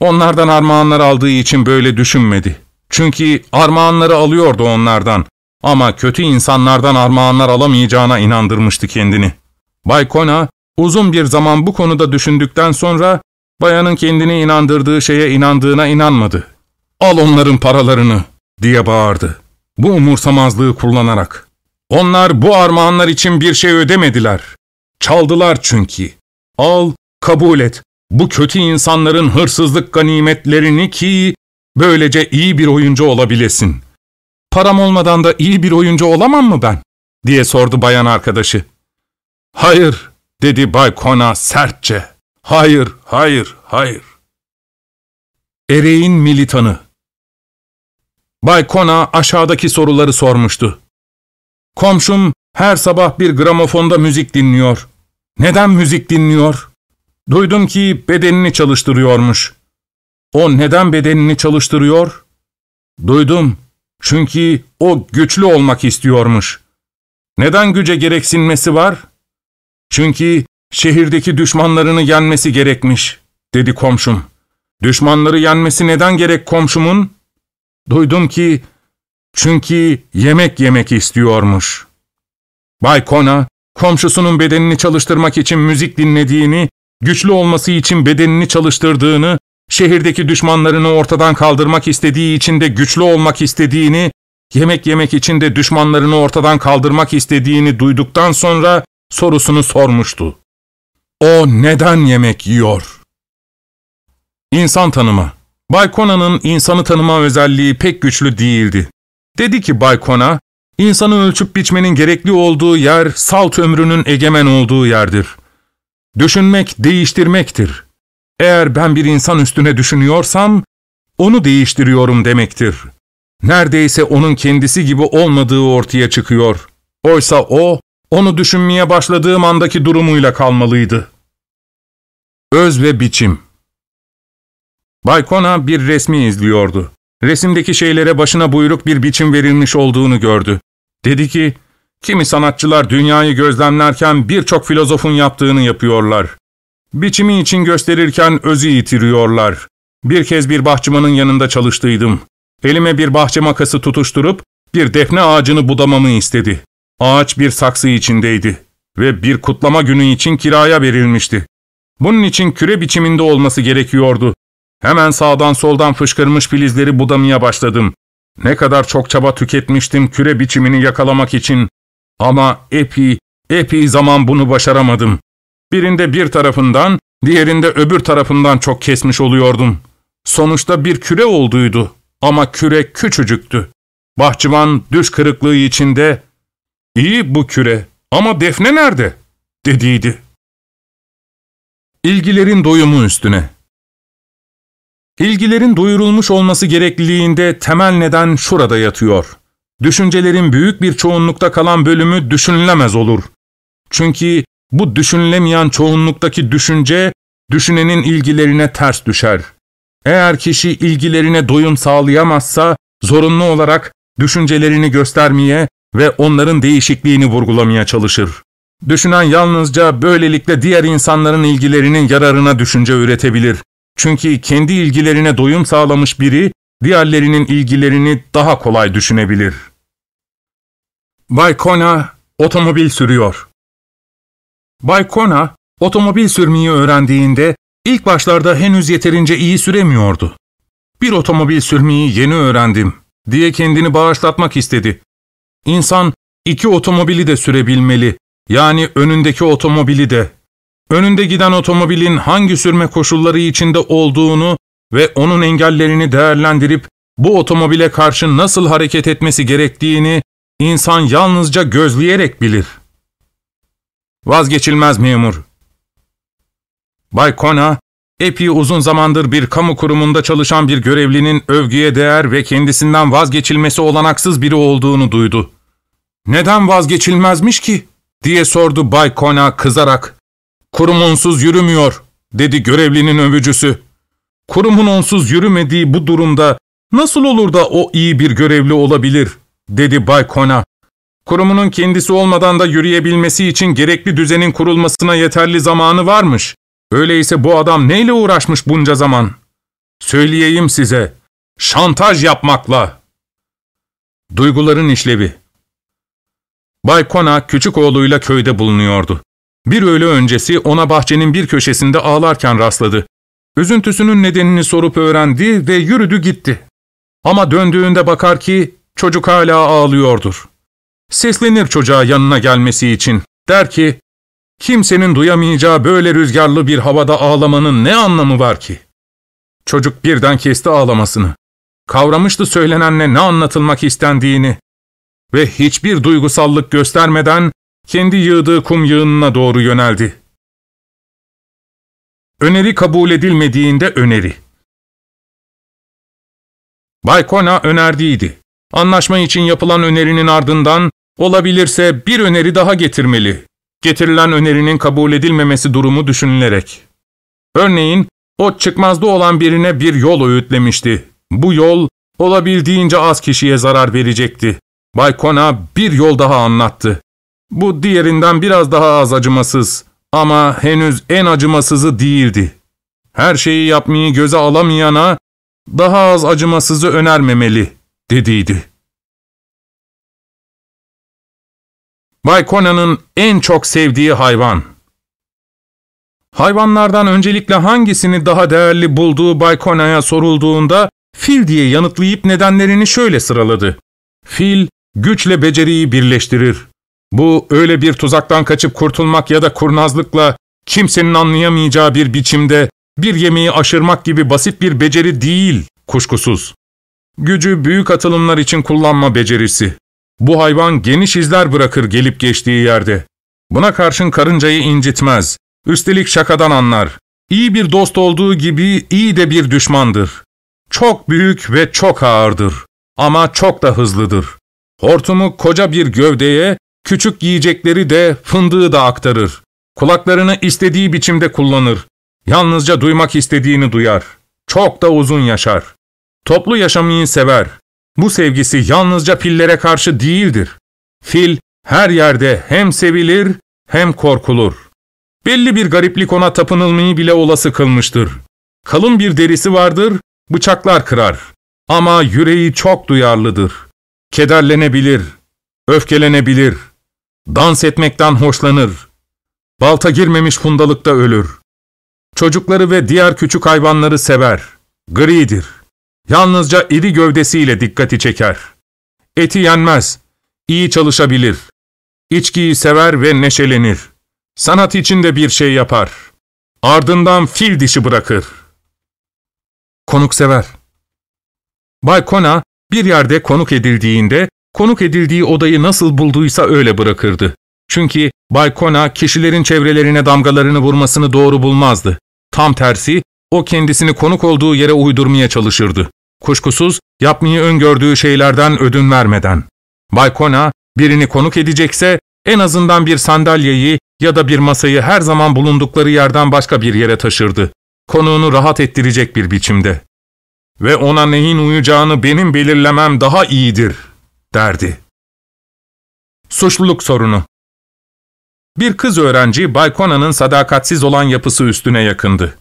Onlardan armağanlar aldığı için böyle düşünmedi. Çünkü armağanları alıyordu onlardan. Ama kötü insanlardan armağanlar alamayacağına inandırmıştı kendini. Bay Kona uzun bir zaman bu konuda düşündükten sonra bayanın kendini inandırdığı şeye inandığına inanmadı. ''Al onların paralarını!'' diye bağırdı. Bu umursamazlığı kullanarak. Onlar bu armağanlar için bir şey ödemediler. Çaldılar çünkü. Al, kabul et. Bu kötü insanların hırsızlık ganimetlerini ki böylece iyi bir oyuncu olabilesin. Param olmadan da iyi bir oyuncu olamam mı ben? diye sordu bayan arkadaşı. Hayır, dedi Bay Kona sertçe. Hayır, hayır, hayır. Ereğin militanı Bay Kona aşağıdaki soruları sormuştu. Komşum her sabah bir gramofonda müzik dinliyor. Neden müzik dinliyor? Duydum ki bedenini çalıştırıyormuş. O neden bedenini çalıştırıyor? Duydum. Çünkü o güçlü olmak istiyormuş. Neden güce gereksinmesi var? Çünkü şehirdeki düşmanlarını yenmesi gerekmiş, dedi komşum. Düşmanları yenmesi neden gerek komşumun? Duydum ki, çünkü yemek yemek istiyormuş. Bay Kona, komşusunun bedenini çalıştırmak için müzik dinlediğini, güçlü olması için bedenini çalıştırdığını, şehirdeki düşmanlarını ortadan kaldırmak istediği için de güçlü olmak istediğini, yemek yemek için de düşmanlarını ortadan kaldırmak istediğini duyduktan sonra sorusunu sormuştu. O neden yemek yiyor? İnsan tanıma. Bay Cona'nın insanı tanıma özelliği pek güçlü değildi. Dedi ki Bay Kona, insanı ölçüp biçmenin gerekli olduğu yer salt ömrünün egemen olduğu yerdir. Düşünmek değiştirmektir. Eğer ben bir insan üstüne düşünüyorsam, onu değiştiriyorum demektir. Neredeyse onun kendisi gibi olmadığı ortaya çıkıyor. Oysa o, onu düşünmeye başladığım andaki durumuyla kalmalıydı. Öz ve biçim Bay Kona bir resmi izliyordu. Resimdeki şeylere başına buyruk bir biçim verilmiş olduğunu gördü. Dedi ki, kimi sanatçılar dünyayı gözlemlerken birçok filozofun yaptığını yapıyorlar. Biçimi için gösterirken özü yitiriyorlar. Bir kez bir bahçıvanın yanında çalıştıydım. Elime bir bahçe makası tutuşturup bir defne ağacını budamamı istedi. Ağaç bir saksı içindeydi ve bir kutlama günü için kiraya verilmişti. Bunun için küre biçiminde olması gerekiyordu. Hemen sağdan soldan fışkırmış filizleri budamaya başladım. Ne kadar çok çaba tüketmiştim küre biçimini yakalamak için. Ama epi, epi zaman bunu başaramadım. Birinde bir tarafından, diğerinde öbür tarafından çok kesmiş oluyordum. Sonuçta bir küre olduydu ama küre küçücüktü. Bahçıvan düş kırıklığı içinde, ''İyi bu küre ama defne nerede?'' dediydi. İlgilerin doyumu üstüne İlgilerin duyurulmuş olması gerekliliğinde temel neden şurada yatıyor. Düşüncelerin büyük bir çoğunlukta kalan bölümü düşünülemez olur. Çünkü bu düşünülemeyen çoğunluktaki düşünce, düşünenin ilgilerine ters düşer. Eğer kişi ilgilerine doyum sağlayamazsa, zorunlu olarak düşüncelerini göstermeye ve onların değişikliğini vurgulamaya çalışır. Düşünen yalnızca böylelikle diğer insanların ilgilerinin yararına düşünce üretebilir. Çünkü kendi ilgilerine doyum sağlamış biri, diğerlerinin ilgilerini daha kolay düşünebilir. Bay Kona otomobil sürüyor. Bay Kona, otomobil sürmeyi öğrendiğinde ilk başlarda henüz yeterince iyi süremiyordu. Bir otomobil sürmeyi yeni öğrendim diye kendini bağışlatmak istedi. İnsan iki otomobili de sürebilmeli, yani önündeki otomobili de. Önünde giden otomobilin hangi sürme koşulları içinde olduğunu ve onun engellerini değerlendirip bu otomobile karşı nasıl hareket etmesi gerektiğini insan yalnızca gözleyerek bilir. Vazgeçilmez memur. Bay Kona, epey uzun zamandır bir kamu kurumunda çalışan bir görevlinin övgüye değer ve kendisinden vazgeçilmesi olanaksız biri olduğunu duydu. ''Neden vazgeçilmezmiş ki?'' diye sordu Bay Kona kızarak. ''Kurum onsuz yürümüyor.'' dedi görevlinin övücüsü. ''Kurumun onsuz yürümediği bu durumda nasıl olur da o iyi bir görevli olabilir?'' dedi Bay Kona. Kurumunun kendisi olmadan da yürüyebilmesi için gerekli düzenin kurulmasına yeterli zamanı varmış. Öyleyse bu adam neyle uğraşmış bunca zaman? Söyleyeyim size, şantaj yapmakla. Duyguların işlevi Bay Kona küçük oğluyla köyde bulunuyordu. Bir öğle öncesi ona bahçenin bir köşesinde ağlarken rastladı. Üzüntüsünün nedenini sorup öğrendi ve yürüdü gitti. Ama döndüğünde bakar ki çocuk hala ağlıyordur. Seslenir çocuğa yanına gelmesi için. Der ki, kimsenin duyamayacağı böyle rüzgarlı bir havada ağlamanın ne anlamı var ki? Çocuk birden kesti ağlamasını. Kavramıştı söylenenle ne anlatılmak istendiğini ve hiçbir duygusallık göstermeden kendi yığdığı kum yığınına doğru yöneldi. Öneri kabul edilmediğinde öneri. Bay Kona önerdiydi. Anlaşma için yapılan önerinin ardından olabilirse bir öneri daha getirmeli. Getirilen önerinin kabul edilmemesi durumu düşünülerek. Örneğin o çıkmazda olan birine bir yol öğütlemişti. Bu yol olabildiğince az kişiye zarar verecekti. Bay Kona bir yol daha anlattı. Bu diğerinden biraz daha az acımasız ama henüz en acımasızı değildi. Her şeyi yapmayı göze alamayana daha az acımasızı önermemeli, dediydi. Bay Conan'ın en çok sevdiği hayvan. Hayvanlardan öncelikle hangisini daha değerli bulduğu Bay Conan'a sorulduğunda fil diye yanıtlayıp nedenlerini şöyle sıraladı. Fil, güçle beceriyi birleştirir. Bu öyle bir tuzaktan kaçıp kurtulmak ya da kurnazlıkla kimsenin anlayamayacağı bir biçimde bir yemeği aşırmak gibi basit bir beceri değil, kuşkusuz. Gücü büyük atılımlar için kullanma becerisi. Bu hayvan geniş izler bırakır gelip geçtiği yerde. Buna karşın karıncayı incitmez. Üstelik şakadan anlar. İyi bir dost olduğu gibi iyi de bir düşmandır. Çok büyük ve çok ağırdır. Ama çok da hızlıdır. Hortumu koca bir gövdeye, küçük yiyecekleri de fındığı da aktarır. Kulaklarını istediği biçimde kullanır. Yalnızca duymak istediğini duyar. Çok da uzun yaşar. Toplu yaşamayı sever. Bu sevgisi yalnızca fillere karşı değildir. Fil her yerde hem sevilir hem korkulur. Belli bir gariplik ona tapınılmayı bile olası kılmıştır. Kalın bir derisi vardır, bıçaklar kırar. Ama yüreği çok duyarlıdır. Kederlenebilir, öfkelenebilir, dans etmekten hoşlanır. Balta girmemiş fundalıkta ölür. Çocukları ve diğer küçük hayvanları sever. Gridir. Yalnızca iri gövdesiyle dikkati çeker. Eti yenmez. İyi çalışabilir. İçkiyi sever ve neşelenir. Sanat için de bir şey yapar. Ardından fil dişi bırakır. Konuk sever. Bay Kona bir yerde konuk edildiğinde konuk edildiği odayı nasıl bulduysa öyle bırakırdı. Çünkü Bay Kona kişilerin çevrelerine damgalarını vurmasını doğru bulmazdı. Tam tersi, o kendisini konuk olduğu yere uydurmaya çalışırdı. Kuşkusuz yapmayı öngördüğü şeylerden ödün vermeden. Bay Kona birini konuk edecekse en azından bir sandalyeyi ya da bir masayı her zaman bulundukları yerden başka bir yere taşırdı. Konuğunu rahat ettirecek bir biçimde. Ve ona neyin uyacağını benim belirlemem daha iyidir, derdi. Suçluluk sorunu Bir kız öğrenci Bay Cona'nın sadakatsiz olan yapısı üstüne yakındı.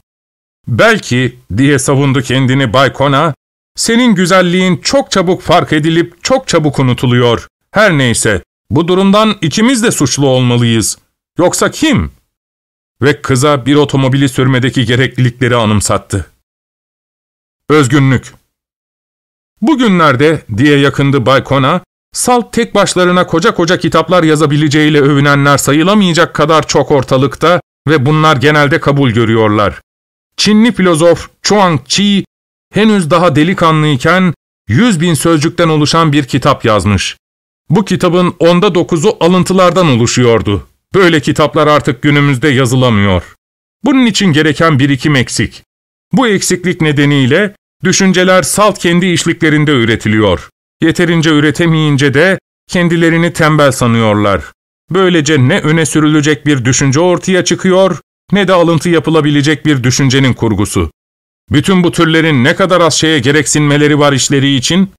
Belki, diye savundu kendini Bay Kona, senin güzelliğin çok çabuk fark edilip çok çabuk unutuluyor. Her neyse, bu durumdan ikimiz de suçlu olmalıyız. Yoksa kim? Ve kıza bir otomobili sürmedeki gereklilikleri anımsattı. Özgünlük Bugünlerde, diye yakındı Bay Kona, salt tek başlarına koca koca kitaplar yazabileceğiyle övünenler sayılamayacak kadar çok ortalıkta ve bunlar genelde kabul görüyorlar. Çinli filozof Chuang Chi henüz daha delikanlıyken yüz bin sözcükten oluşan bir kitap yazmış. Bu kitabın onda dokuzu alıntılardan oluşuyordu. Böyle kitaplar artık günümüzde yazılamıyor. Bunun için gereken birikim eksik. Bu eksiklik nedeniyle düşünceler salt kendi işliklerinde üretiliyor. Yeterince üretemeyince de kendilerini tembel sanıyorlar. Böylece ne öne sürülecek bir düşünce ortaya çıkıyor ne de alıntı yapılabilecek bir düşüncenin kurgusu. Bütün bu türlerin ne kadar az şeye gereksinmeleri var işleri için?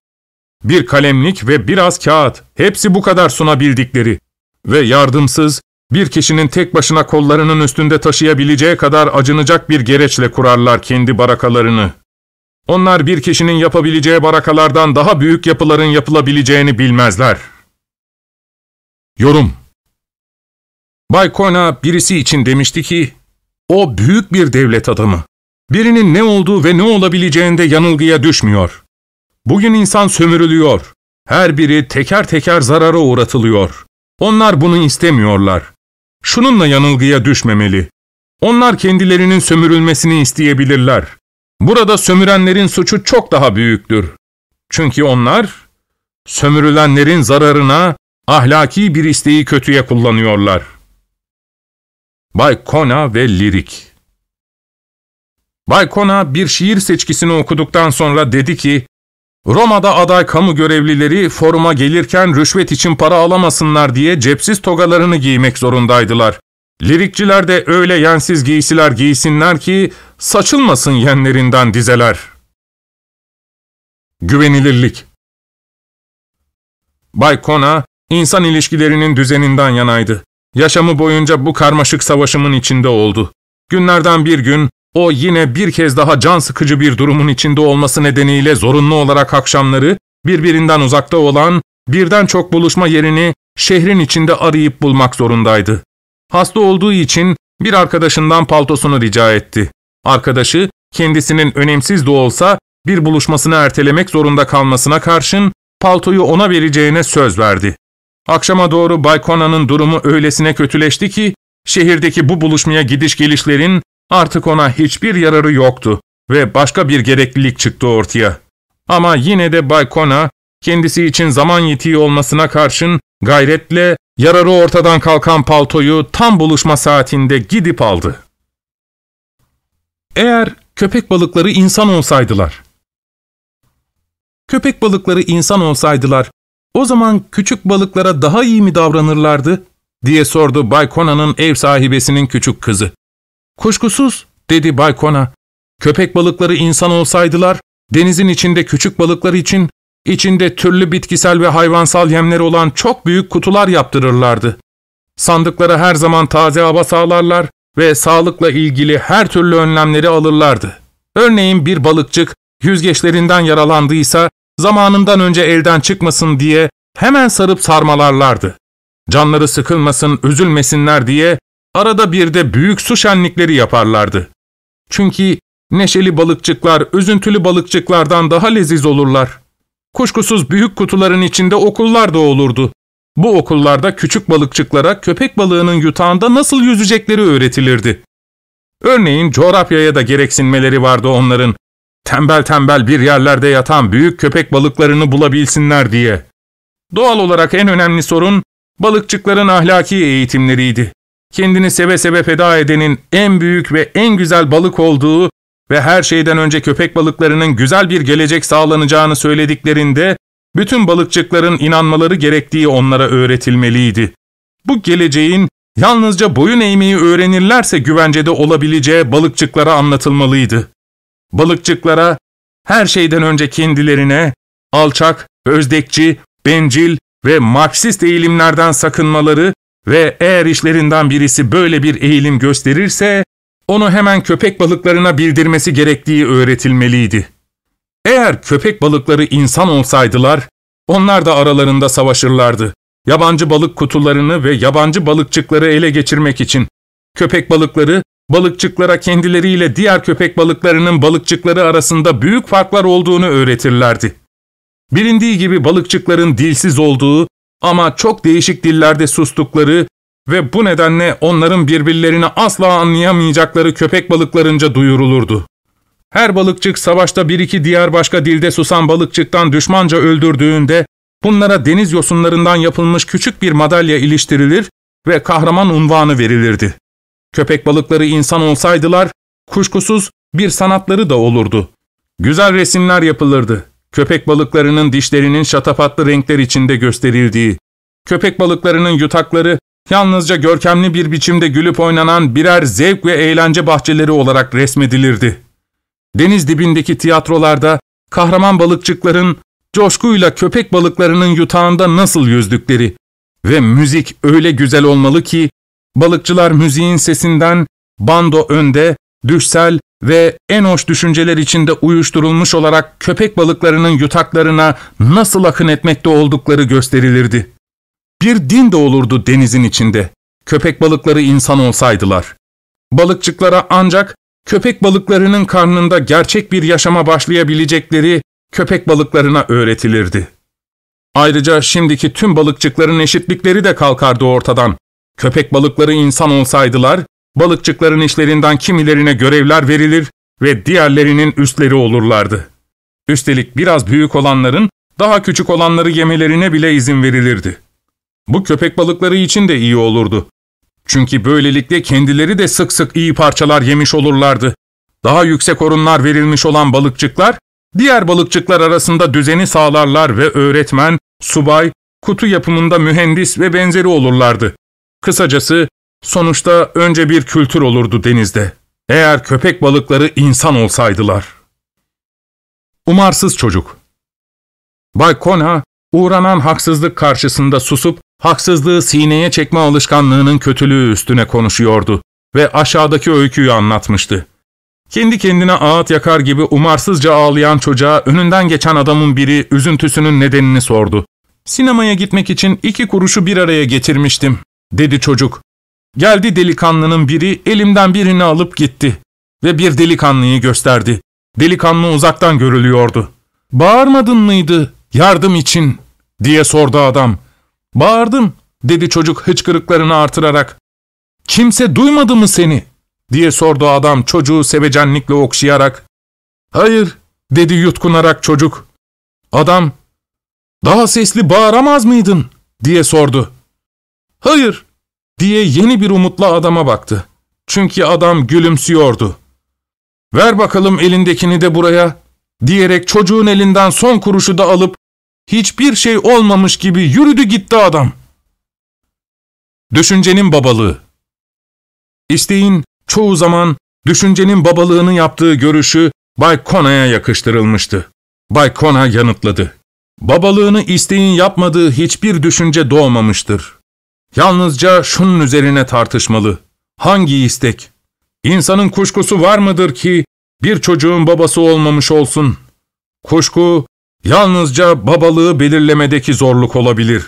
Bir kalemlik ve biraz kağıt, hepsi bu kadar sunabildikleri ve yardımsız, bir kişinin tek başına kollarının üstünde taşıyabileceği kadar acınacak bir gereçle kurarlar kendi barakalarını. Onlar bir kişinin yapabileceği barakalardan daha büyük yapıların yapılabileceğini bilmezler. Yorum Bay Kona birisi için demişti ki, o büyük bir devlet adamı. Birinin ne olduğu ve ne olabileceğinde yanılgıya düşmüyor. Bugün insan sömürülüyor. Her biri teker teker zarara uğratılıyor. Onlar bunu istemiyorlar. Şununla yanılgıya düşmemeli. Onlar kendilerinin sömürülmesini isteyebilirler. Burada sömürenlerin suçu çok daha büyüktür. Çünkü onlar, sömürülenlerin zararına ahlaki bir isteği kötüye kullanıyorlar. Bay Kona ve Lirik Bay Kona bir şiir seçkisini okuduktan sonra dedi ki, Roma'da aday kamu görevlileri foruma gelirken rüşvet için para alamasınlar diye cepsiz togalarını giymek zorundaydılar. Lirikçiler de öyle yensiz giysiler giysinler ki saçılmasın yenlerinden dizeler. Güvenilirlik Bay Kona, insan ilişkilerinin düzeninden yanaydı. Yaşamı boyunca bu karmaşık savaşımın içinde oldu. Günlerden bir gün o yine bir kez daha can sıkıcı bir durumun içinde olması nedeniyle zorunlu olarak akşamları birbirinden uzakta olan birden çok buluşma yerini şehrin içinde arayıp bulmak zorundaydı. Hasta olduğu için bir arkadaşından paltosunu rica etti. Arkadaşı kendisinin önemsiz de olsa bir buluşmasını ertelemek zorunda kalmasına karşın paltoyu ona vereceğine söz verdi. Akşama doğru Bay Conan'ın durumu öylesine kötüleşti ki şehirdeki bu buluşmaya gidiş gelişlerin Artık ona hiçbir yararı yoktu ve başka bir gereklilik çıktı ortaya. Ama yine de Bay Kona, kendisi için zaman yetiği olmasına karşın gayretle yararı ortadan kalkan paltoyu tam buluşma saatinde gidip aldı. Eğer köpek balıkları insan olsaydılar. Köpek balıkları insan olsaydılar, o zaman küçük balıklara daha iyi mi davranırlardı? diye sordu Bay Kona'nın ev sahibesinin küçük kızı. Kuşkusuz, dedi Bay Kona. Köpek balıkları insan olsaydılar, denizin içinde küçük balıklar için, içinde türlü bitkisel ve hayvansal yemleri olan çok büyük kutular yaptırırlardı. Sandıklara her zaman taze hava sağlarlar ve sağlıkla ilgili her türlü önlemleri alırlardı. Örneğin bir balıkçık yüzgeçlerinden yaralandıysa zamanından önce elden çıkmasın diye hemen sarıp sarmalarlardı. Canları sıkılmasın, üzülmesinler diye Arada bir de büyük su şenlikleri yaparlardı. Çünkü neşeli balıkçıklar üzüntülü balıkçıklardan daha leziz olurlar. Kuşkusuz büyük kutuların içinde okullar da olurdu. Bu okullarda küçük balıkçıklara köpek balığının yutağında nasıl yüzecekleri öğretilirdi. Örneğin coğrafyaya da gereksinmeleri vardı onların. Tembel tembel bir yerlerde yatan büyük köpek balıklarını bulabilsinler diye. Doğal olarak en önemli sorun balıkçıkların ahlaki eğitimleriydi kendini seve seve feda edenin en büyük ve en güzel balık olduğu ve her şeyden önce köpek balıklarının güzel bir gelecek sağlanacağını söylediklerinde, bütün balıkçıkların inanmaları gerektiği onlara öğretilmeliydi. Bu geleceğin yalnızca boyun eğmeyi öğrenirlerse güvencede olabileceği balıkçıklara anlatılmalıydı. Balıkçıklara her şeyden önce kendilerine alçak, özdekçi, bencil ve Marksist eğilimlerden sakınmaları ve eğer işlerinden birisi böyle bir eğilim gösterirse, onu hemen köpek balıklarına bildirmesi gerektiği öğretilmeliydi. Eğer köpek balıkları insan olsaydılar, onlar da aralarında savaşırlardı. Yabancı balık kutularını ve yabancı balıkçıkları ele geçirmek için. Köpek balıkları, balıkçıklara kendileriyle diğer köpek balıklarının balıkçıkları arasında büyük farklar olduğunu öğretirlerdi. Bilindiği gibi balıkçıkların dilsiz olduğu ama çok değişik dillerde sustukları ve bu nedenle onların birbirlerini asla anlayamayacakları köpek balıklarınca duyurulurdu. Her balıkçık savaşta bir iki diğer başka dilde susan balıkçıktan düşmanca öldürdüğünde bunlara deniz yosunlarından yapılmış küçük bir madalya iliştirilir ve kahraman unvanı verilirdi. Köpek balıkları insan olsaydılar kuşkusuz bir sanatları da olurdu. Güzel resimler yapılırdı köpek balıklarının dişlerinin şatafatlı renkler içinde gösterildiği, köpek balıklarının yutakları yalnızca görkemli bir biçimde gülüp oynanan birer zevk ve eğlence bahçeleri olarak resmedilirdi. Deniz dibindeki tiyatrolarda kahraman balıkçıkların coşkuyla köpek balıklarının yutağında nasıl yüzdükleri ve müzik öyle güzel olmalı ki balıkçılar müziğin sesinden bando önde, düşsel ve en hoş düşünceler içinde uyuşturulmuş olarak köpek balıklarının yutaklarına nasıl akın etmekte oldukları gösterilirdi. Bir din de olurdu denizin içinde, köpek balıkları insan olsaydılar. Balıkçıklara ancak köpek balıklarının karnında gerçek bir yaşama başlayabilecekleri köpek balıklarına öğretilirdi. Ayrıca şimdiki tüm balıkçıkların eşitlikleri de kalkardı ortadan. Köpek balıkları insan olsaydılar, balıkçıkların işlerinden kimilerine görevler verilir ve diğerlerinin üstleri olurlardı. Üstelik biraz büyük olanların daha küçük olanları yemelerine bile izin verilirdi. Bu köpek balıkları için de iyi olurdu. Çünkü böylelikle kendileri de sık sık iyi parçalar yemiş olurlardı. Daha yüksek orunlar verilmiş olan balıkçıklar, diğer balıkçıklar arasında düzeni sağlarlar ve öğretmen, subay, kutu yapımında mühendis ve benzeri olurlardı. Kısacası sonuçta önce bir kültür olurdu denizde. Eğer köpek balıkları insan olsaydılar. Umarsız çocuk Bay Kona, uğranan haksızlık karşısında susup haksızlığı sineye çekme alışkanlığının kötülüğü üstüne konuşuyordu ve aşağıdaki öyküyü anlatmıştı. Kendi kendine ağıt yakar gibi umarsızca ağlayan çocuğa önünden geçen adamın biri üzüntüsünün nedenini sordu. ''Sinemaya gitmek için iki kuruşu bir araya getirmiştim.'' dedi çocuk. Geldi delikanlının biri elimden birini alıp gitti ve bir delikanlıyı gösterdi. Delikanlı uzaktan görülüyordu. ''Bağırmadın mıydı yardım için?'' diye sordu adam. ''Bağırdım.'' dedi çocuk hıçkırıklarını artırarak. ''Kimse duymadı mı seni?'' diye sordu adam çocuğu sevecenlikle okşayarak. ''Hayır.'' dedi yutkunarak çocuk. Adam ''Daha sesli bağıramaz mıydın?'' diye sordu. ''Hayır.'' diye yeni bir umutla adama baktı. Çünkü adam gülümsüyordu. ''Ver bakalım elindekini de buraya.'' diyerek çocuğun elinden son kuruşu da alıp hiçbir şey olmamış gibi yürüdü gitti adam. Düşüncenin babalığı İsteğin çoğu zaman düşüncenin babalığını yaptığı görüşü Bay Kona'ya yakıştırılmıştı. Bay Kona yanıtladı. Babalığını isteğin yapmadığı hiçbir düşünce doğmamıştır. Yalnızca şunun üzerine tartışmalı. Hangi istek? İnsanın kuşkusu var mıdır ki bir çocuğun babası olmamış olsun? Kuşku yalnızca babalığı belirlemedeki zorluk olabilir.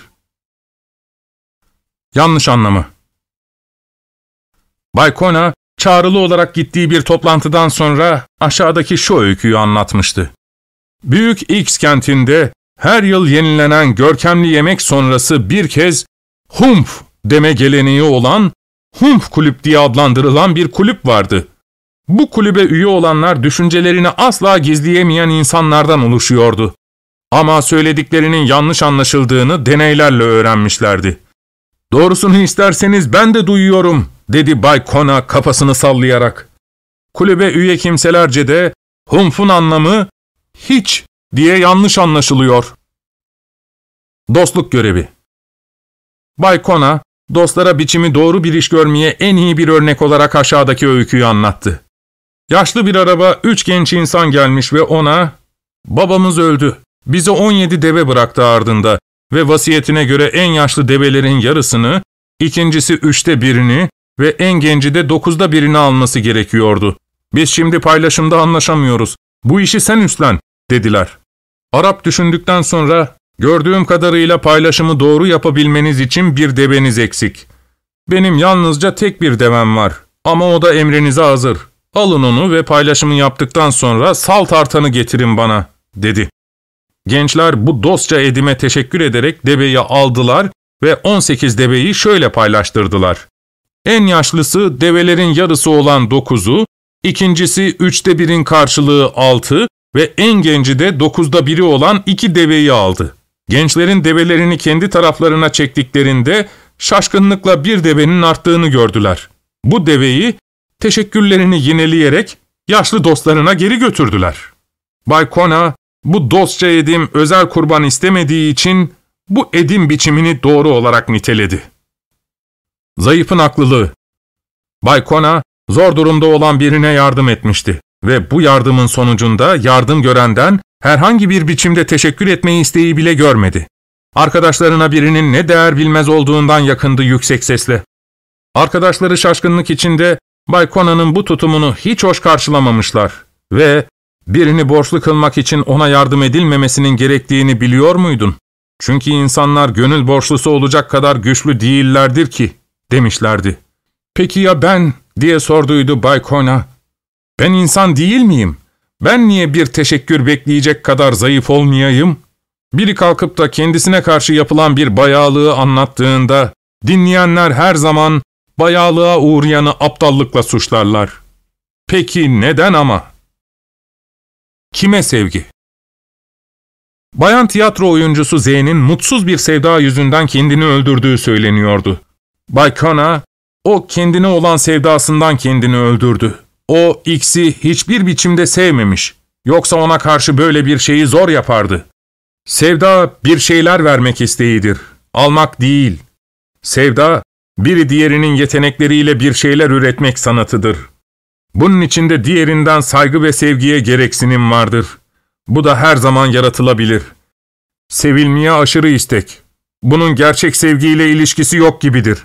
Yanlış anlamı Bay Kona, çağrılı olarak gittiği bir toplantıdan sonra aşağıdaki şu öyküyü anlatmıştı. Büyük X kentinde her yıl yenilenen görkemli yemek sonrası bir kez Humph deme geleneği olan Humph Kulüp diye adlandırılan bir kulüp vardı. Bu kulübe üye olanlar düşüncelerini asla gizleyemeyen insanlardan oluşuyordu. Ama söylediklerinin yanlış anlaşıldığını deneylerle öğrenmişlerdi. ''Doğrusunu isterseniz ben de duyuyorum.'' dedi Bay Kona kafasını sallayarak. Kulübe üye kimselerce de Humf'un anlamı hiç diye yanlış anlaşılıyor. Dostluk görevi Bay Kona, dostlara biçimi doğru bir iş görmeye en iyi bir örnek olarak aşağıdaki öyküyü anlattı. Yaşlı bir araba üç genç insan gelmiş ve ona ''Babamız öldü. Bize 17 deve bıraktı ardında ve vasiyetine göre en yaşlı develerin yarısını, ikincisi üçte birini ve en genci de dokuzda birini alması gerekiyordu. Biz şimdi paylaşımda anlaşamıyoruz. Bu işi sen üstlen, dediler. Arap düşündükten sonra, gördüğüm kadarıyla paylaşımı doğru yapabilmeniz için bir deveniz eksik. Benim yalnızca tek bir devem var ama o da emrinize hazır. Alın onu ve paylaşımı yaptıktan sonra sal tartanı getirin bana, dedi. Gençler bu dostça edime teşekkür ederek deveyi aldılar ve 18 deveyi şöyle paylaştırdılar. En yaşlısı develerin yarısı olan 9'u, ikincisi üçte birin karşılığı 6 ve en genci de 9'da biri olan 2 deveyi aldı. Gençlerin develerini kendi taraflarına çektiklerinde şaşkınlıkla bir devenin arttığını gördüler. Bu deveyi teşekkürlerini yineleyerek yaşlı dostlarına geri götürdüler. Bay Kona bu dostça edim özel kurban istemediği için bu edim biçimini doğru olarak niteledi. Zayıfın aklılığı Bay Kona, zor durumda olan birine yardım etmişti ve bu yardımın sonucunda yardım görenden herhangi bir biçimde teşekkür etmeyi isteği bile görmedi. Arkadaşlarına birinin ne değer bilmez olduğundan yakındı yüksek sesle. Arkadaşları şaşkınlık içinde Bay Conan'ın bu tutumunu hiç hoş karşılamamışlar ve birini borçlu kılmak için ona yardım edilmemesinin gerektiğini biliyor muydun? Çünkü insanlar gönül borçlusu olacak kadar güçlü değillerdir ki, demişlerdi. Peki ya ben, diye sorduydu Bay Kona. Ben insan değil miyim? Ben niye bir teşekkür bekleyecek kadar zayıf olmayayım? Biri kalkıp da kendisine karşı yapılan bir bayağılığı anlattığında, dinleyenler her zaman bayağılığa uğrayanı aptallıkla suçlarlar. Peki neden ama? Kime sevgi? Bayan tiyatro oyuncusu Z'nin mutsuz bir sevda yüzünden kendini öldürdüğü söyleniyordu. Bay Kana, o kendine olan sevdasından kendini öldürdü. O X'i hiçbir biçimde sevmemiş. Yoksa ona karşı böyle bir şeyi zor yapardı. Sevda bir şeyler vermek isteğidir. Almak değil. Sevda, biri diğerinin yetenekleriyle bir şeyler üretmek sanatıdır. Bunun içinde diğerinden saygı ve sevgiye gereksinim vardır. Bu da her zaman yaratılabilir. Sevilmeye aşırı istek. Bunun gerçek sevgiyle ilişkisi yok gibidir.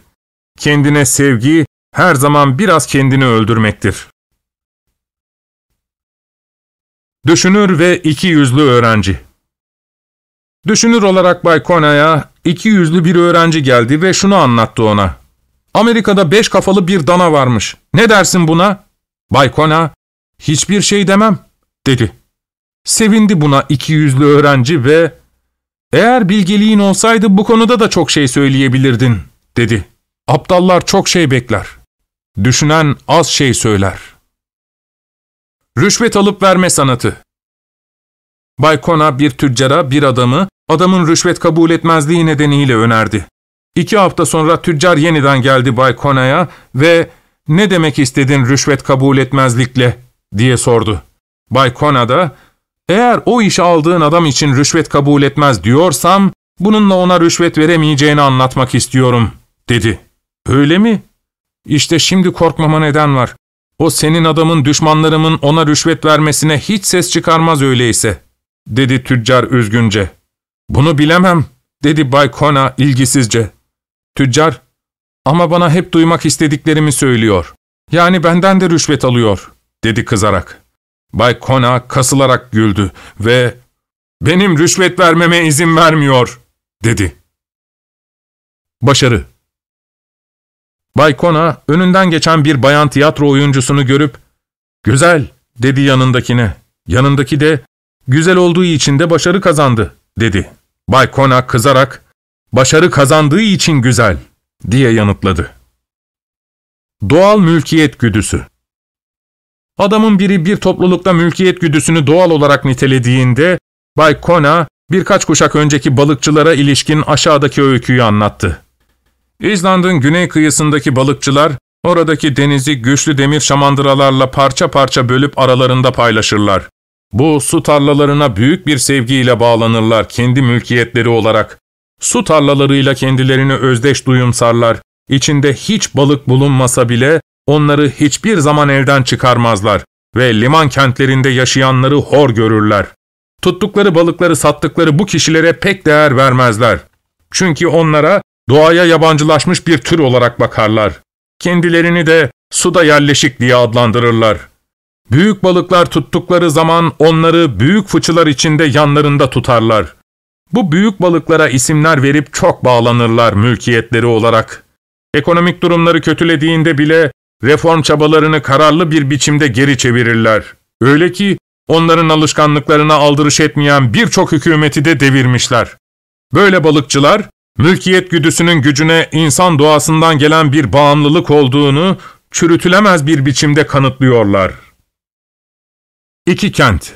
Kendine sevgi her zaman biraz kendini öldürmektir. Düşünür ve iki yüzlü öğrenci Düşünür olarak Bay Kona'ya iki yüzlü bir öğrenci geldi ve şunu anlattı ona. Amerika'da beş kafalı bir dana varmış. Ne dersin buna? Bay Kona, hiçbir şey demem, dedi. Sevindi buna iki yüzlü öğrenci ve eğer bilgeliğin olsaydı bu konuda da çok şey söyleyebilirdin, dedi. Aptallar çok şey bekler. Düşünen az şey söyler. Rüşvet alıp verme sanatı Bay Kona bir tüccara bir adamı adamın rüşvet kabul etmezliği nedeniyle önerdi. İki hafta sonra tüccar yeniden geldi Bay Kona'ya ve ''Ne demek istedin rüşvet kabul etmezlikle?'' diye sordu. Bay Kona da ''Eğer o işi aldığın adam için rüşvet kabul etmez diyorsam, bununla ona rüşvet veremeyeceğini anlatmak istiyorum.'' dedi. ''Öyle mi? İşte şimdi korkmama neden var. O senin adamın düşmanlarımın ona rüşvet vermesine hiç ses çıkarmaz öyleyse.'' dedi tüccar üzgünce. ''Bunu bilemem.'' dedi Bay Kona ilgisizce. Tüccar, ''Ama bana hep duymak istediklerimi söylüyor. Yani benden de rüşvet alıyor.'' dedi kızarak. Bay Kona kasılarak güldü ve ''Benim rüşvet vermeme izin vermiyor.'' dedi. Başarı Bay Kona önünden geçen bir bayan tiyatro oyuncusunu görüp ''Güzel'' dedi yanındakine. Yanındaki de ''Güzel olduğu için de başarı kazandı.'' dedi. Bay Kona kızarak ''Başarı kazandığı için güzel.'' Diye yanıtladı. Doğal mülkiyet güdüsü Adamın biri bir toplulukta mülkiyet güdüsünü doğal olarak nitelediğinde Bay Kona birkaç kuşak önceki balıkçılara ilişkin aşağıdaki öyküyü anlattı. İzland'ın güney kıyısındaki balıkçılar oradaki denizi güçlü demir şamandıralarla parça parça bölüp aralarında paylaşırlar. Bu su tarlalarına büyük bir sevgiyle bağlanırlar kendi mülkiyetleri olarak. Su tarlalarıyla kendilerini özdeş duyumsarlar. İçinde hiç balık bulunmasa bile onları hiçbir zaman elden çıkarmazlar ve liman kentlerinde yaşayanları hor görürler. Tuttukları balıkları sattıkları bu kişilere pek değer vermezler. Çünkü onlara doğaya yabancılaşmış bir tür olarak bakarlar. Kendilerini de suda yerleşik diye adlandırırlar. Büyük balıklar tuttukları zaman onları büyük fıçılar içinde yanlarında tutarlar. Bu büyük balıklara isimler verip çok bağlanırlar mülkiyetleri olarak. Ekonomik durumları kötülediğinde bile reform çabalarını kararlı bir biçimde geri çevirirler. Öyle ki onların alışkanlıklarına aldırış etmeyen birçok hükümeti de devirmişler. Böyle balıkçılar, mülkiyet güdüsünün gücüne insan doğasından gelen bir bağımlılık olduğunu çürütülemez bir biçimde kanıtlıyorlar. İki kent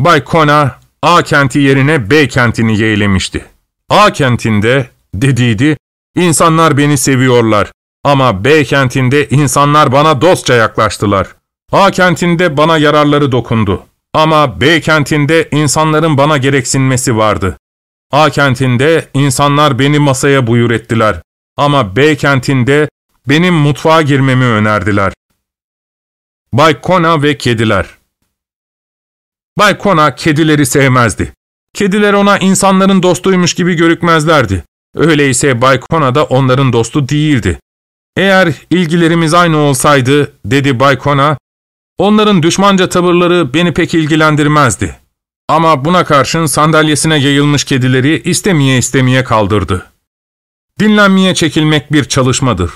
Bay Kona, A kenti yerine B kentini yeğlemişti. A kentinde, dediydi, insanlar beni seviyorlar ama B kentinde insanlar bana dostça yaklaştılar. A kentinde bana yararları dokundu ama B kentinde insanların bana gereksinmesi vardı. A kentinde insanlar beni masaya buyur ettiler ama B kentinde benim mutfağa girmemi önerdiler. Bay Kona ve Kediler Bay Kona kedileri sevmezdi. Kediler ona insanların dostuymuş gibi görükmezlerdi. Öyleyse Bay Kona da onların dostu değildi. Eğer ilgilerimiz aynı olsaydı, dedi Bay Kona, onların düşmanca tavırları beni pek ilgilendirmezdi. Ama buna karşın sandalyesine yayılmış kedileri istemeye istemeye kaldırdı. Dinlenmeye çekilmek bir çalışmadır.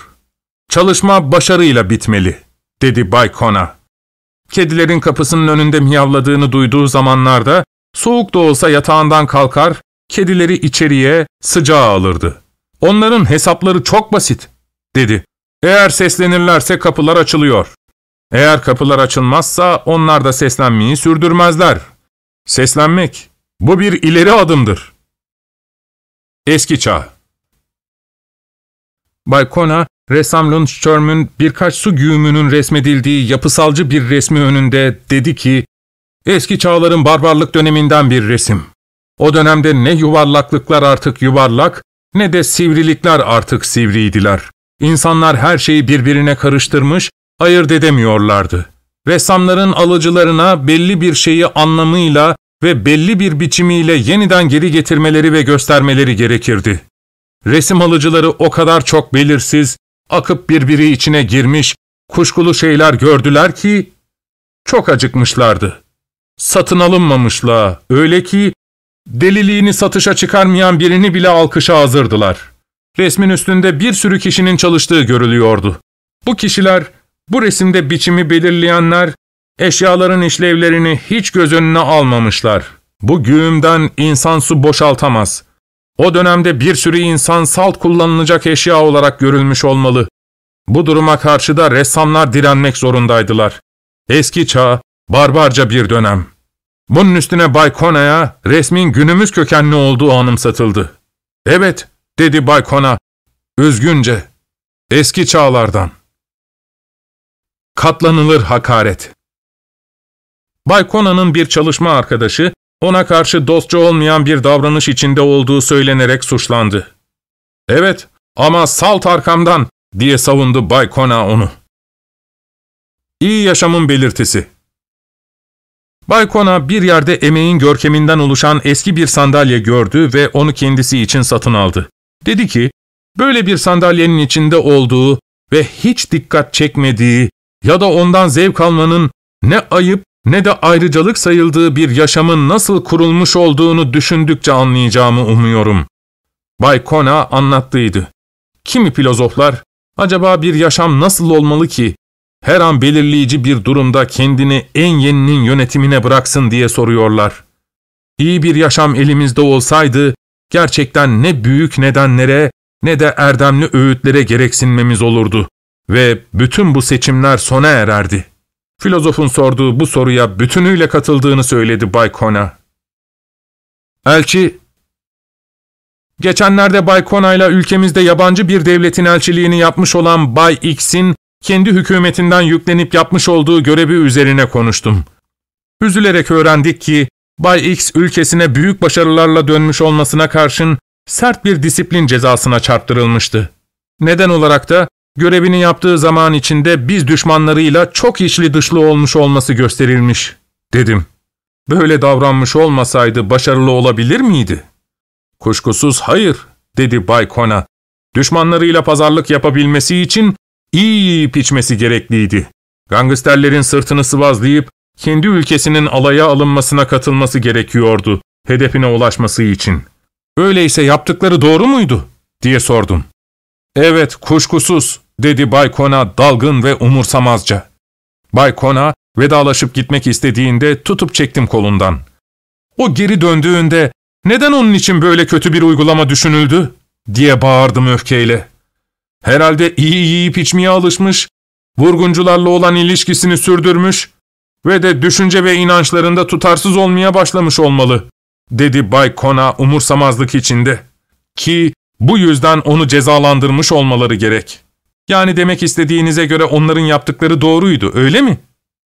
Çalışma başarıyla bitmeli, dedi Bay Kona. Kedilerin kapısının önünde miyavladığını duyduğu zamanlarda soğuk da olsa yatağından kalkar, kedileri içeriye sıcağa alırdı. Onların hesapları çok basit, dedi. Eğer seslenirlerse kapılar açılıyor. Eğer kapılar açılmazsa onlar da seslenmeyi sürdürmezler. Seslenmek, bu bir ileri adımdır. Eski Çağ Bay Kona, ressam Lundström'ün birkaç su güğümünün resmedildiği yapısalcı bir resmi önünde dedi ki, Eski çağların barbarlık döneminden bir resim. O dönemde ne yuvarlaklıklar artık yuvarlak, ne de sivrilikler artık sivriydiler. İnsanlar her şeyi birbirine karıştırmış, ayırt edemiyorlardı. Ressamların alıcılarına belli bir şeyi anlamıyla ve belli bir biçimiyle yeniden geri getirmeleri ve göstermeleri gerekirdi. Resim alıcıları o kadar çok belirsiz, akıp birbiri içine girmiş, kuşkulu şeyler gördüler ki çok acıkmışlardı. Satın alınmamışla, öyle ki deliliğini satışa çıkarmayan birini bile alkışa hazırdılar. Resmin üstünde bir sürü kişinin çalıştığı görülüyordu. Bu kişiler, bu resimde biçimi belirleyenler, eşyaların işlevlerini hiç göz önüne almamışlar. Bu güğümden insan su boşaltamaz. O dönemde bir sürü insan salt kullanılacak eşya olarak görülmüş olmalı. Bu duruma karşı da ressamlar direnmek zorundaydılar. Eski çağ, barbarca bir dönem. Bunun üstüne Bay Kona'ya resmin günümüz kökenli olduğu anımsatıldı. Evet, dedi Bay Kona, üzgünce, eski çağlardan. Katlanılır hakaret. Bay Kona'nın bir çalışma arkadaşı, ona karşı dostça olmayan bir davranış içinde olduğu söylenerek suçlandı. Evet ama salt arkamdan diye savundu Bay Kona onu. İyi yaşamın belirtisi. Bay Kona bir yerde emeğin görkeminden oluşan eski bir sandalye gördü ve onu kendisi için satın aldı. Dedi ki, böyle bir sandalyenin içinde olduğu ve hiç dikkat çekmediği ya da ondan zevk almanın ne ayıp ne de ayrıcalık sayıldığı bir yaşamın nasıl kurulmuş olduğunu düşündükçe anlayacağımı umuyorum. Bay Kona anlattıydı. Kimi filozoflar, acaba bir yaşam nasıl olmalı ki, her an belirleyici bir durumda kendini en yeninin yönetimine bıraksın diye soruyorlar. İyi bir yaşam elimizde olsaydı, gerçekten ne büyük nedenlere ne de erdemli öğütlere gereksinmemiz olurdu ve bütün bu seçimler sona ererdi. Filozofun sorduğu bu soruya bütünüyle katıldığını söyledi Bay Kona. Elçi, geçenlerde Bay Kona ile ülkemizde yabancı bir devletin elçiliğini yapmış olan Bay X'in kendi hükümetinden yüklenip yapmış olduğu görevi üzerine konuştum. Üzülerek öğrendik ki Bay X ülkesine büyük başarılarla dönmüş olmasına karşın sert bir disiplin cezasına çarptırılmıştı. Neden olarak da görevini yaptığı zaman içinde biz düşmanlarıyla çok içli dışlı olmuş olması gösterilmiş, dedim. Böyle davranmış olmasaydı başarılı olabilir miydi? Kuşkusuz hayır, dedi Bay Kona. Düşmanlarıyla pazarlık yapabilmesi için iyi yiyip içmesi gerekliydi. Gangsterlerin sırtını sıvazlayıp kendi ülkesinin alaya alınmasına katılması gerekiyordu hedefine ulaşması için. Öyleyse yaptıkları doğru muydu? diye sordum. Evet, kuşkusuz, dedi Bay Kona dalgın ve umursamazca. Bay Kona vedalaşıp gitmek istediğinde tutup çektim kolundan. O geri döndüğünde neden onun için böyle kötü bir uygulama düşünüldü? diye bağırdım öfkeyle. Herhalde iyi yiyip içmeye alışmış, vurguncularla olan ilişkisini sürdürmüş ve de düşünce ve inançlarında tutarsız olmaya başlamış olmalı, dedi Bay Kona umursamazlık içinde. Ki bu yüzden onu cezalandırmış olmaları gerek. Yani demek istediğinize göre onların yaptıkları doğruydu, öyle mi?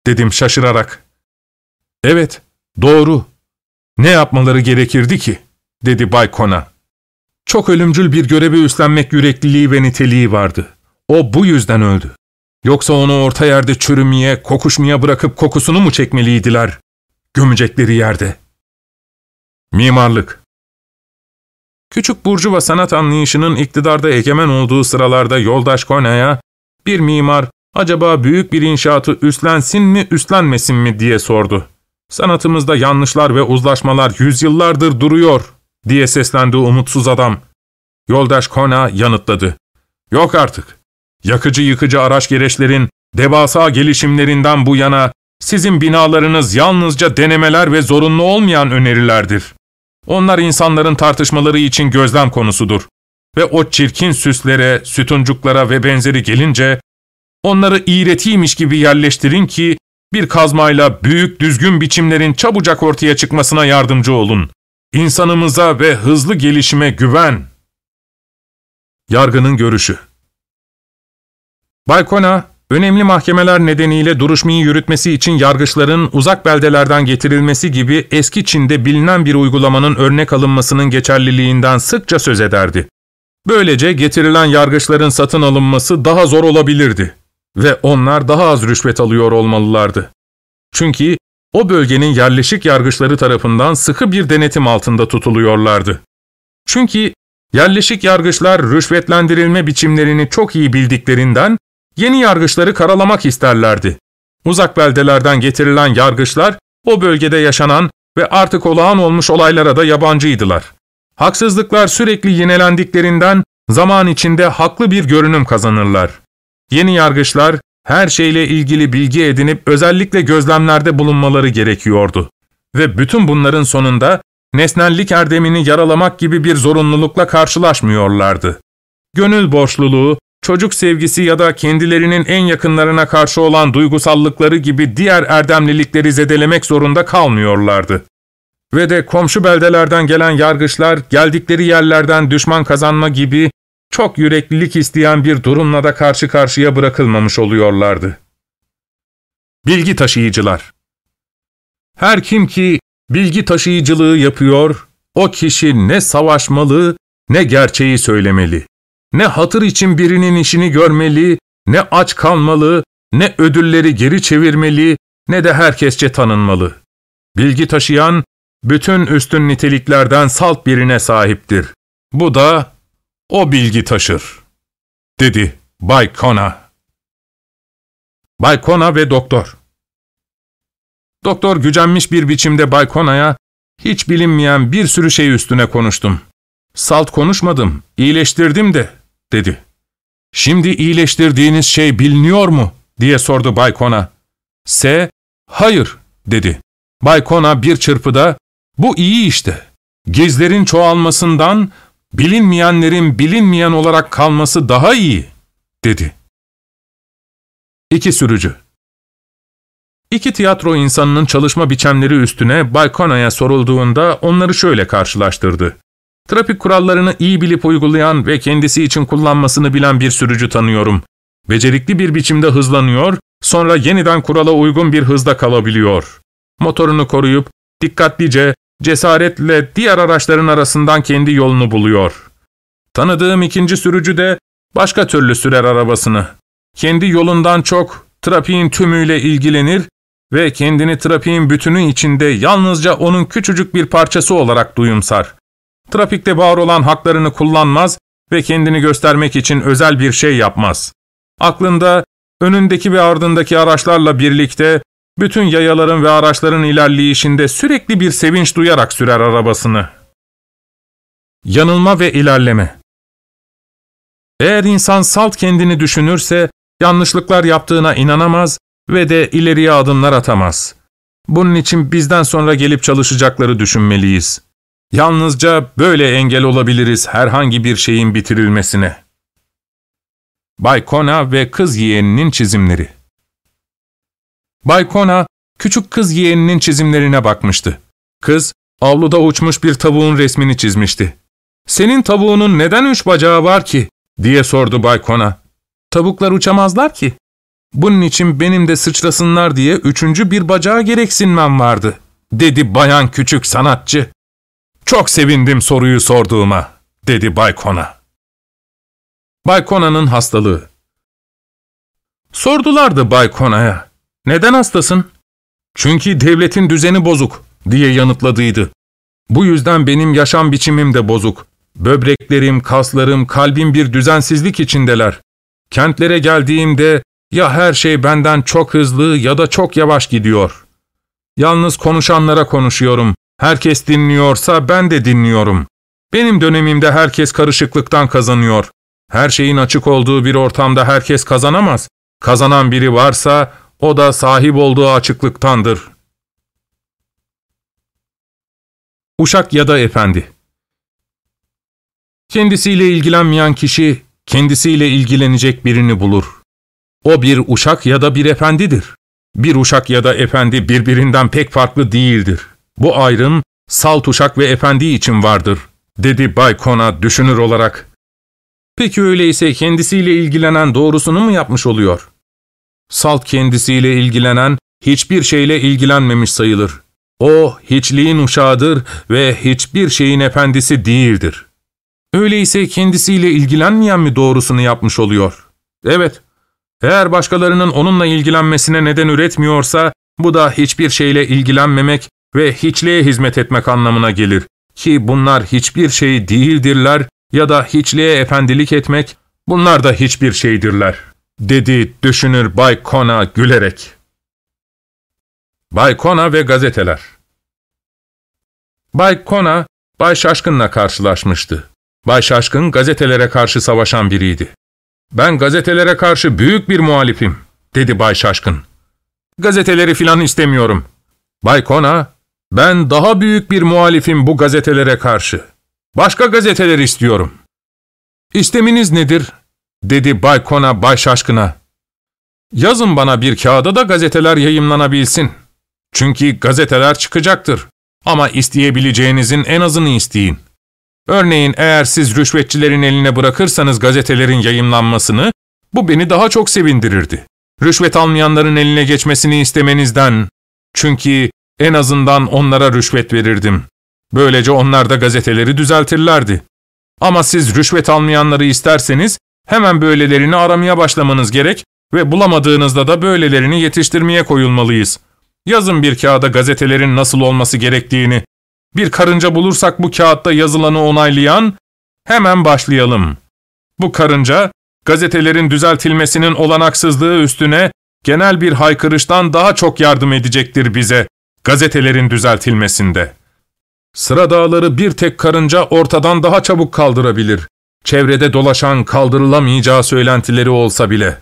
Dedim şaşırarak. Evet, doğru. Ne yapmaları gerekirdi ki? dedi Bay Kona. Çok ölümcül bir görevi üstlenmek yürekliliği ve niteliği vardı. O bu yüzden öldü. Yoksa onu orta yerde çürümeye, kokuşmaya bırakıp kokusunu mu çekmeliydiler? Gömecekleri yerde. Mimarlık Küçük burjuva sanat anlayışının iktidarda egemen olduğu sıralarda yoldaş Kona'ya, bir mimar acaba büyük bir inşaatı üstlensin mi üstlenmesin mi diye sordu. Sanatımızda yanlışlar ve uzlaşmalar yüzyıllardır duruyor diye seslendi umutsuz adam. Yoldaş Kona yanıtladı. Yok artık. Yakıcı yıkıcı araç gereçlerin devasa gelişimlerinden bu yana sizin binalarınız yalnızca denemeler ve zorunlu olmayan önerilerdir. Onlar insanların tartışmaları için gözlem konusudur. Ve o çirkin süslere, sütuncuklara ve benzeri gelince, onları iğretiymiş gibi yerleştirin ki, bir kazmayla büyük düzgün biçimlerin çabucak ortaya çıkmasına yardımcı olun. İnsanımıza ve hızlı gelişime güven. Yargının görüşü Baykona, önemli mahkemeler nedeniyle duruşmayı yürütmesi için yargıçların uzak beldelerden getirilmesi gibi eski Çin'de bilinen bir uygulamanın örnek alınmasının geçerliliğinden sıkça söz ederdi. Böylece getirilen yargıçların satın alınması daha zor olabilirdi ve onlar daha az rüşvet alıyor olmalılardı. Çünkü o bölgenin yerleşik yargıçları tarafından sıkı bir denetim altında tutuluyorlardı. Çünkü yerleşik yargıçlar rüşvetlendirilme biçimlerini çok iyi bildiklerinden yeni yargıçları karalamak isterlerdi. Uzak beldelerden getirilen yargıçlar o bölgede yaşanan ve artık olağan olmuş olaylara da yabancıydılar. Haksızlıklar sürekli yinelendiklerinden zaman içinde haklı bir görünüm kazanırlar. Yeni yargıçlar her şeyle ilgili bilgi edinip özellikle gözlemlerde bulunmaları gerekiyordu. Ve bütün bunların sonunda nesnellik erdemini yaralamak gibi bir zorunlulukla karşılaşmıyorlardı. Gönül borçluluğu, çocuk sevgisi ya da kendilerinin en yakınlarına karşı olan duygusallıkları gibi diğer erdemlilikleri zedelemek zorunda kalmıyorlardı. Ve de komşu beldelerden gelen yargıçlar geldikleri yerlerden düşman kazanma gibi çok yüreklilik isteyen bir durumla da karşı karşıya bırakılmamış oluyorlardı. Bilgi taşıyıcılar Her kim ki bilgi taşıyıcılığı yapıyor, o kişi ne savaşmalı ne gerçeği söylemeli. Ne hatır için birinin işini görmeli, ne aç kalmalı, ne ödülleri geri çevirmeli, ne de herkesçe tanınmalı. Bilgi taşıyan, bütün üstün niteliklerden salt birine sahiptir. Bu da o bilgi taşır, dedi Bay Kona. Bay Kona ve doktor. Doktor gücenmiş bir biçimde Bay Kona'ya, hiç bilinmeyen bir sürü şey üstüne konuştum. Salt konuşmadım, iyileştirdim de, dedi. Şimdi iyileştirdiğiniz şey biliniyor mu? diye sordu Bay Kona. S, hayır, dedi. Bay Kona bir çırpıda, bu iyi işte. Gizlerin çoğalmasından bilinmeyenlerin bilinmeyen olarak kalması daha iyi, dedi. İki sürücü İki tiyatro insanının çalışma biçimleri üstüne Bay Cona'ya sorulduğunda onları şöyle karşılaştırdı. Trafik kurallarını iyi bilip uygulayan ve kendisi için kullanmasını bilen bir sürücü tanıyorum. Becerikli bir biçimde hızlanıyor, sonra yeniden kurala uygun bir hızda kalabiliyor. Motorunu koruyup, dikkatlice, cesaretle diğer araçların arasından kendi yolunu buluyor. Tanıdığım ikinci sürücü de başka türlü sürer arabasını. Kendi yolundan çok trafiğin tümüyle ilgilenir ve kendini trafiğin bütünü içinde yalnızca onun küçücük bir parçası olarak duyumsar. Trafikte var olan haklarını kullanmaz ve kendini göstermek için özel bir şey yapmaz. Aklında önündeki ve ardındaki araçlarla birlikte bütün yayaların ve araçların ilerleyişinde sürekli bir sevinç duyarak sürer arabasını. Yanılma ve ilerleme Eğer insan salt kendini düşünürse, yanlışlıklar yaptığına inanamaz ve de ileriye adımlar atamaz. Bunun için bizden sonra gelip çalışacakları düşünmeliyiz. Yalnızca böyle engel olabiliriz herhangi bir şeyin bitirilmesine. Bay Kona ve kız yeğeninin çizimleri Bay Kona, küçük kız yeğeninin çizimlerine bakmıştı. Kız, avluda uçmuş bir tavuğun resmini çizmişti. ''Senin tavuğunun neden üç bacağı var ki?'' diye sordu Bay Kona. ''Tavuklar uçamazlar ki. Bunun için benim de sıçrasınlar diye üçüncü bir bacağı gereksinmem vardı.'' dedi bayan küçük sanatçı. ''Çok sevindim soruyu sorduğuma.'' dedi Bay Kona. Bay Kona'nın hastalığı Sordulardı Bay Kona'ya. Neden hastasın? Çünkü devletin düzeni bozuk diye yanıtladıydı. Bu yüzden benim yaşam biçimim de bozuk. Böbreklerim, kaslarım, kalbim bir düzensizlik içindeler. Kentlere geldiğimde ya her şey benden çok hızlı ya da çok yavaş gidiyor. Yalnız konuşanlara konuşuyorum. Herkes dinliyorsa ben de dinliyorum. Benim dönemimde herkes karışıklıktan kazanıyor. Her şeyin açık olduğu bir ortamda herkes kazanamaz. Kazanan biri varsa o da sahip olduğu açıklıktandır. Uşak ya da efendi Kendisiyle ilgilenmeyen kişi, kendisiyle ilgilenecek birini bulur. O bir uşak ya da bir efendidir. Bir uşak ya da efendi birbirinden pek farklı değildir. Bu ayrım, salt uşak ve efendi için vardır, dedi Bay Kona düşünür olarak. Peki öyleyse kendisiyle ilgilenen doğrusunu mu yapmış oluyor? Salt kendisiyle ilgilenen, hiçbir şeyle ilgilenmemiş sayılır. O, hiçliğin uşağıdır ve hiçbir şeyin efendisi değildir. Öyleyse kendisiyle ilgilenmeyen mi doğrusunu yapmış oluyor? Evet, eğer başkalarının onunla ilgilenmesine neden üretmiyorsa, bu da hiçbir şeyle ilgilenmemek ve hiçliğe hizmet etmek anlamına gelir. Ki bunlar hiçbir şey değildirler ya da hiçliğe efendilik etmek, bunlar da hiçbir şeydirler, dedi düşünür Bay Kona gülerek. Bay Kona ve gazeteler Bay Kona, Bay Şaşkın'la karşılaşmıştı. Bay Şaşkın gazetelere karşı savaşan biriydi. ''Ben gazetelere karşı büyük bir muhalifim.'' dedi Bay Şaşkın. ''Gazeteleri filan istemiyorum.'' Bay Kona, ''Ben daha büyük bir muhalifim bu gazetelere karşı. Başka gazeteler istiyorum.'' ''İsteminiz nedir?'' dedi Bay Kona Bay Şaşkın'a. ''Yazın bana bir kağıda da gazeteler yayımlanabilsin. Çünkü gazeteler çıkacaktır. Ama isteyebileceğinizin en azını isteyin. Örneğin eğer siz rüşvetçilerin eline bırakırsanız gazetelerin yayımlanmasını, bu beni daha çok sevindirirdi. Rüşvet almayanların eline geçmesini istemenizden. Çünkü en azından onlara rüşvet verirdim. Böylece onlar da gazeteleri düzeltirlerdi. Ama siz rüşvet almayanları isterseniz hemen böylelerini aramaya başlamanız gerek ve bulamadığınızda da böylelerini yetiştirmeye koyulmalıyız. Yazın bir kağıda gazetelerin nasıl olması gerektiğini. Bir karınca bulursak bu kağıtta yazılanı onaylayan, hemen başlayalım. Bu karınca, gazetelerin düzeltilmesinin olanaksızlığı üstüne genel bir haykırıştan daha çok yardım edecektir bize, gazetelerin düzeltilmesinde. Sıra dağları bir tek karınca ortadan daha çabuk kaldırabilir. Çevrede dolaşan kaldırılamayacağı söylentileri olsa bile.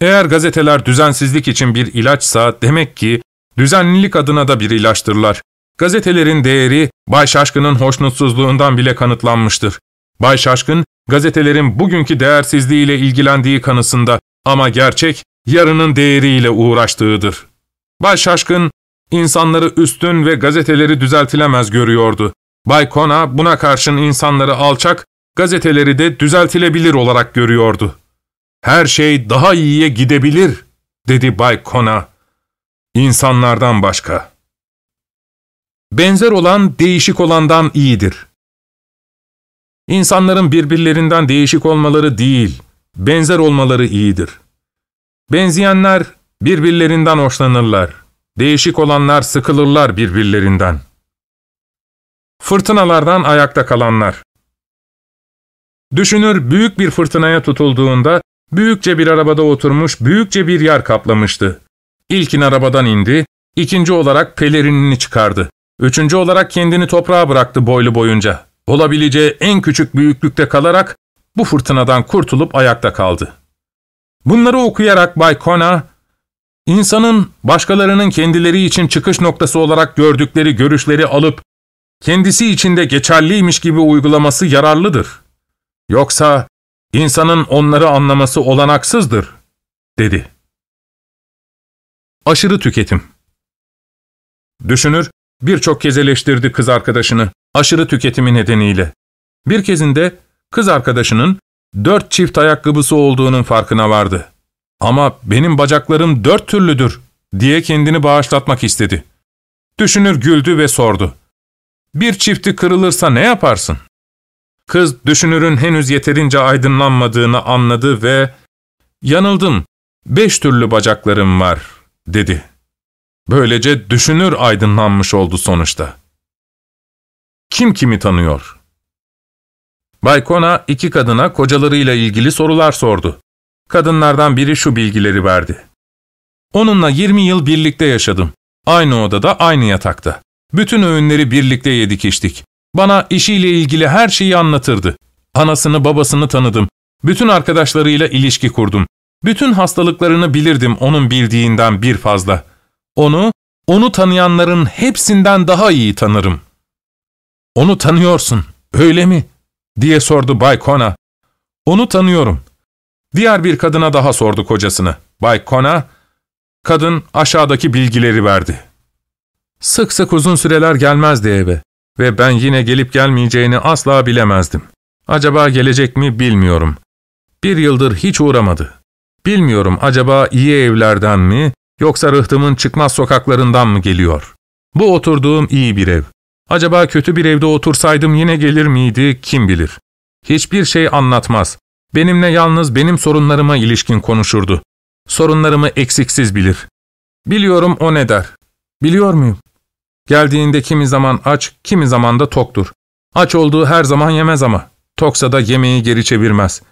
Eğer gazeteler düzensizlik için bir ilaçsa demek ki düzenlilik adına da bir ilaçtırlar. Gazetelerin değeri Bay Şaşkın'ın hoşnutsuzluğundan bile kanıtlanmıştır. Bay Şaşkın, gazetelerin bugünkü değersizliğiyle ilgilendiği kanısında ama gerçek, yarının değeriyle uğraştığıdır. Bay Şaşkın, insanları üstün ve gazeteleri düzeltilemez görüyordu. Bay Kona buna karşın insanları alçak, gazeteleri de düzeltilebilir olarak görüyordu. Her şey daha iyiye gidebilir, dedi Bay Kona. İnsanlardan başka. Benzer olan değişik olandan iyidir. İnsanların birbirlerinden değişik olmaları değil, benzer olmaları iyidir. Benzeyenler birbirlerinden hoşlanırlar. Değişik olanlar sıkılırlar birbirlerinden. Fırtınalardan ayakta kalanlar Düşünür büyük bir fırtınaya tutulduğunda büyükçe bir arabada oturmuş büyükçe bir yer kaplamıştı. İlkin arabadan indi, ikinci olarak pelerinini çıkardı. Üçüncü olarak kendini toprağa bıraktı boylu boyunca. Olabileceği en küçük büyüklükte kalarak bu fırtınadan kurtulup ayakta kaldı. Bunları okuyarak Bay Kona, insanın başkalarının kendileri için çıkış noktası olarak gördükleri görüşleri alıp kendisi içinde geçerliymiş gibi uygulaması yararlıdır. Yoksa insanın onları anlaması olanaksızdır, dedi. Aşırı tüketim Düşünür, Birçok kez eleştirdi kız arkadaşını aşırı tüketimi nedeniyle. Bir kezinde kız arkadaşının dört çift ayakkabısı olduğunun farkına vardı. Ama benim bacaklarım dört türlüdür diye kendini bağışlatmak istedi. Düşünür güldü ve sordu. Bir çifti kırılırsa ne yaparsın? Kız düşünürün henüz yeterince aydınlanmadığını anladı ve ''Yanıldım, beş türlü bacaklarım var.'' dedi. Böylece düşünür aydınlanmış oldu sonuçta. Kim kimi tanıyor? Bay Kona iki kadına kocalarıyla ilgili sorular sordu. Kadınlardan biri şu bilgileri verdi. Onunla 20 yıl birlikte yaşadım. Aynı odada, aynı yatakta. Bütün öğünleri birlikte yedik içtik. Bana işiyle ilgili her şeyi anlatırdı. Anasını babasını tanıdım. Bütün arkadaşlarıyla ilişki kurdum. Bütün hastalıklarını bilirdim onun bildiğinden bir fazla. Onu, onu tanıyanların hepsinden daha iyi tanırım. ''Onu tanıyorsun, öyle mi?'' diye sordu Bay Kona. ''Onu tanıyorum.'' Diğer bir kadına daha sordu kocasını. Bay Kona, kadın aşağıdaki bilgileri verdi. Sık sık uzun süreler gelmezdi eve ve ben yine gelip gelmeyeceğini asla bilemezdim. Acaba gelecek mi bilmiyorum. Bir yıldır hiç uğramadı. Bilmiyorum acaba iyi evlerden mi yoksa rıhtımın çıkmaz sokaklarından mı geliyor? Bu oturduğum iyi bir ev. Acaba kötü bir evde otursaydım yine gelir miydi kim bilir. Hiçbir şey anlatmaz. Benimle yalnız benim sorunlarıma ilişkin konuşurdu. Sorunlarımı eksiksiz bilir. Biliyorum o ne der. Biliyor muyum? Geldiğinde kimi zaman aç, kimi zaman da toktur. Aç olduğu her zaman yemez ama. Toksa da yemeği geri çevirmez.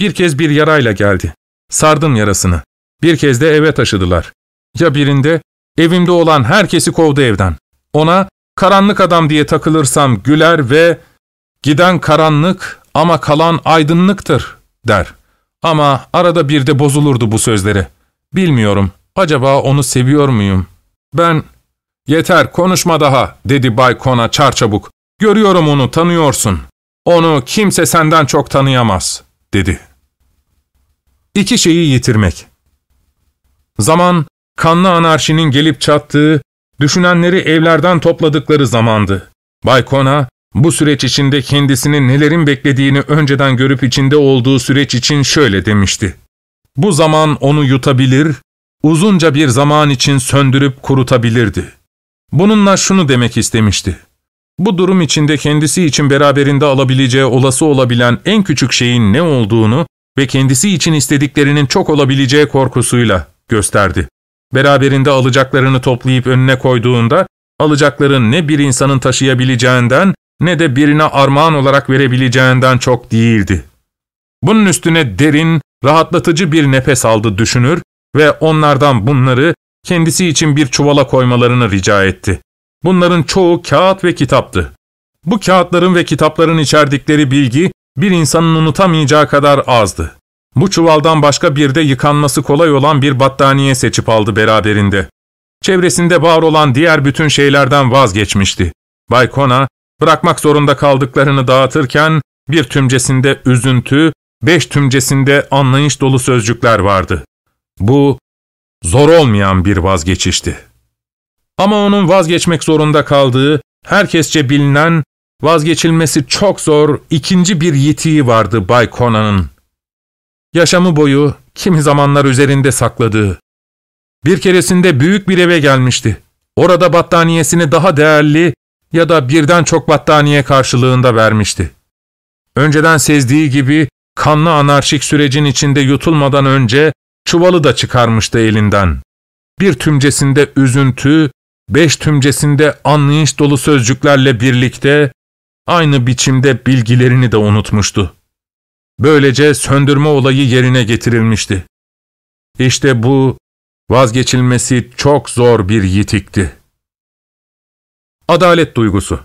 Bir kez bir yarayla geldi. Sardım yarasını. Bir kez de eve taşıdılar. Ya birinde, evimde olan herkesi kovdu evden. Ona, karanlık adam diye takılırsam güler ve ''Giden karanlık ama kalan aydınlıktır.'' Der. Ama arada bir de bozulurdu bu sözleri. Bilmiyorum, acaba onu seviyor muyum? Ben, ''Yeter, konuşma daha.'' dedi Bay Kona çarçabuk. ''Görüyorum onu, tanıyorsun. Onu kimse senden çok tanıyamaz.'' dedi. İki şeyi yitirmek. Zaman, kanlı anarşinin gelip çattığı, düşünenleri evlerden topladıkları zamandı. Bay Kona, bu süreç içinde kendisini nelerin beklediğini önceden görüp içinde olduğu süreç için şöyle demişti. Bu zaman onu yutabilir, uzunca bir zaman için söndürüp kurutabilirdi. Bununla şunu demek istemişti. Bu durum içinde kendisi için beraberinde alabileceği olası olabilen en küçük şeyin ne olduğunu ve kendisi için istediklerinin çok olabileceği korkusuyla gösterdi. Beraberinde alacaklarını toplayıp önüne koyduğunda, alacakların ne bir insanın taşıyabileceğinden ne de birine armağan olarak verebileceğinden çok değildi. Bunun üstüne derin, rahatlatıcı bir nefes aldı düşünür ve onlardan bunları kendisi için bir çuvala koymalarını rica etti. Bunların çoğu kağıt ve kitaptı. Bu kağıtların ve kitapların içerdikleri bilgi bir insanın unutamayacağı kadar azdı. Bu çuvaldan başka bir de yıkanması kolay olan bir battaniye seçip aldı beraberinde. Çevresinde var olan diğer bütün şeylerden vazgeçmişti. Bay Kona, bırakmak zorunda kaldıklarını dağıtırken bir tümcesinde üzüntü, beş tümcesinde anlayış dolu sözcükler vardı. Bu, zor olmayan bir vazgeçişti. Ama onun vazgeçmek zorunda kaldığı, herkesçe bilinen Vazgeçilmesi çok zor ikinci bir yetiği vardı Bay Conan'ın. Yaşamı boyu kimi zamanlar üzerinde sakladığı. Bir keresinde büyük bir eve gelmişti. Orada battaniyesini daha değerli ya da birden çok battaniye karşılığında vermişti. Önceden sezdiği gibi kanlı anarşik sürecin içinde yutulmadan önce çuvalı da çıkarmıştı elinden. Bir tümcesinde üzüntü, beş tümcesinde anlayış dolu sözcüklerle birlikte aynı biçimde bilgilerini de unutmuştu. Böylece söndürme olayı yerine getirilmişti. İşte bu vazgeçilmesi çok zor bir yitikti. Adalet duygusu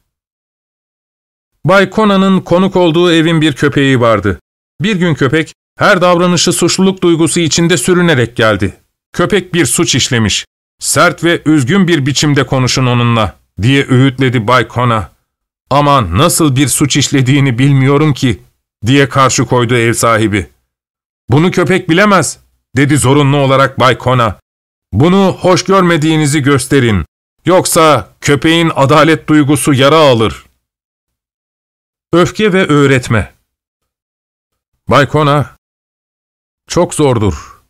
Bay Conan'ın konuk olduğu evin bir köpeği vardı. Bir gün köpek, her davranışı suçluluk duygusu içinde sürünerek geldi. Köpek bir suç işlemiş. Sert ve üzgün bir biçimde konuşun onunla, diye öğütledi Bay Cona. Ama nasıl bir suç işlediğini bilmiyorum ki, diye karşı koydu ev sahibi. Bunu köpek bilemez, dedi zorunlu olarak Bay Kona. Bunu hoş görmediğinizi gösterin, yoksa köpeğin adalet duygusu yara alır. Öfke ve öğretme Bay Kona, çok zordur.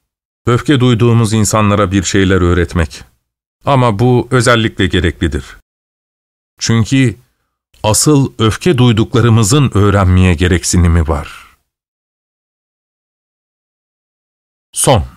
Öfke duyduğumuz insanlara bir şeyler öğretmek. Ama bu özellikle gereklidir. Çünkü asıl öfke duyduklarımızın öğrenmeye gereksinimi var. Son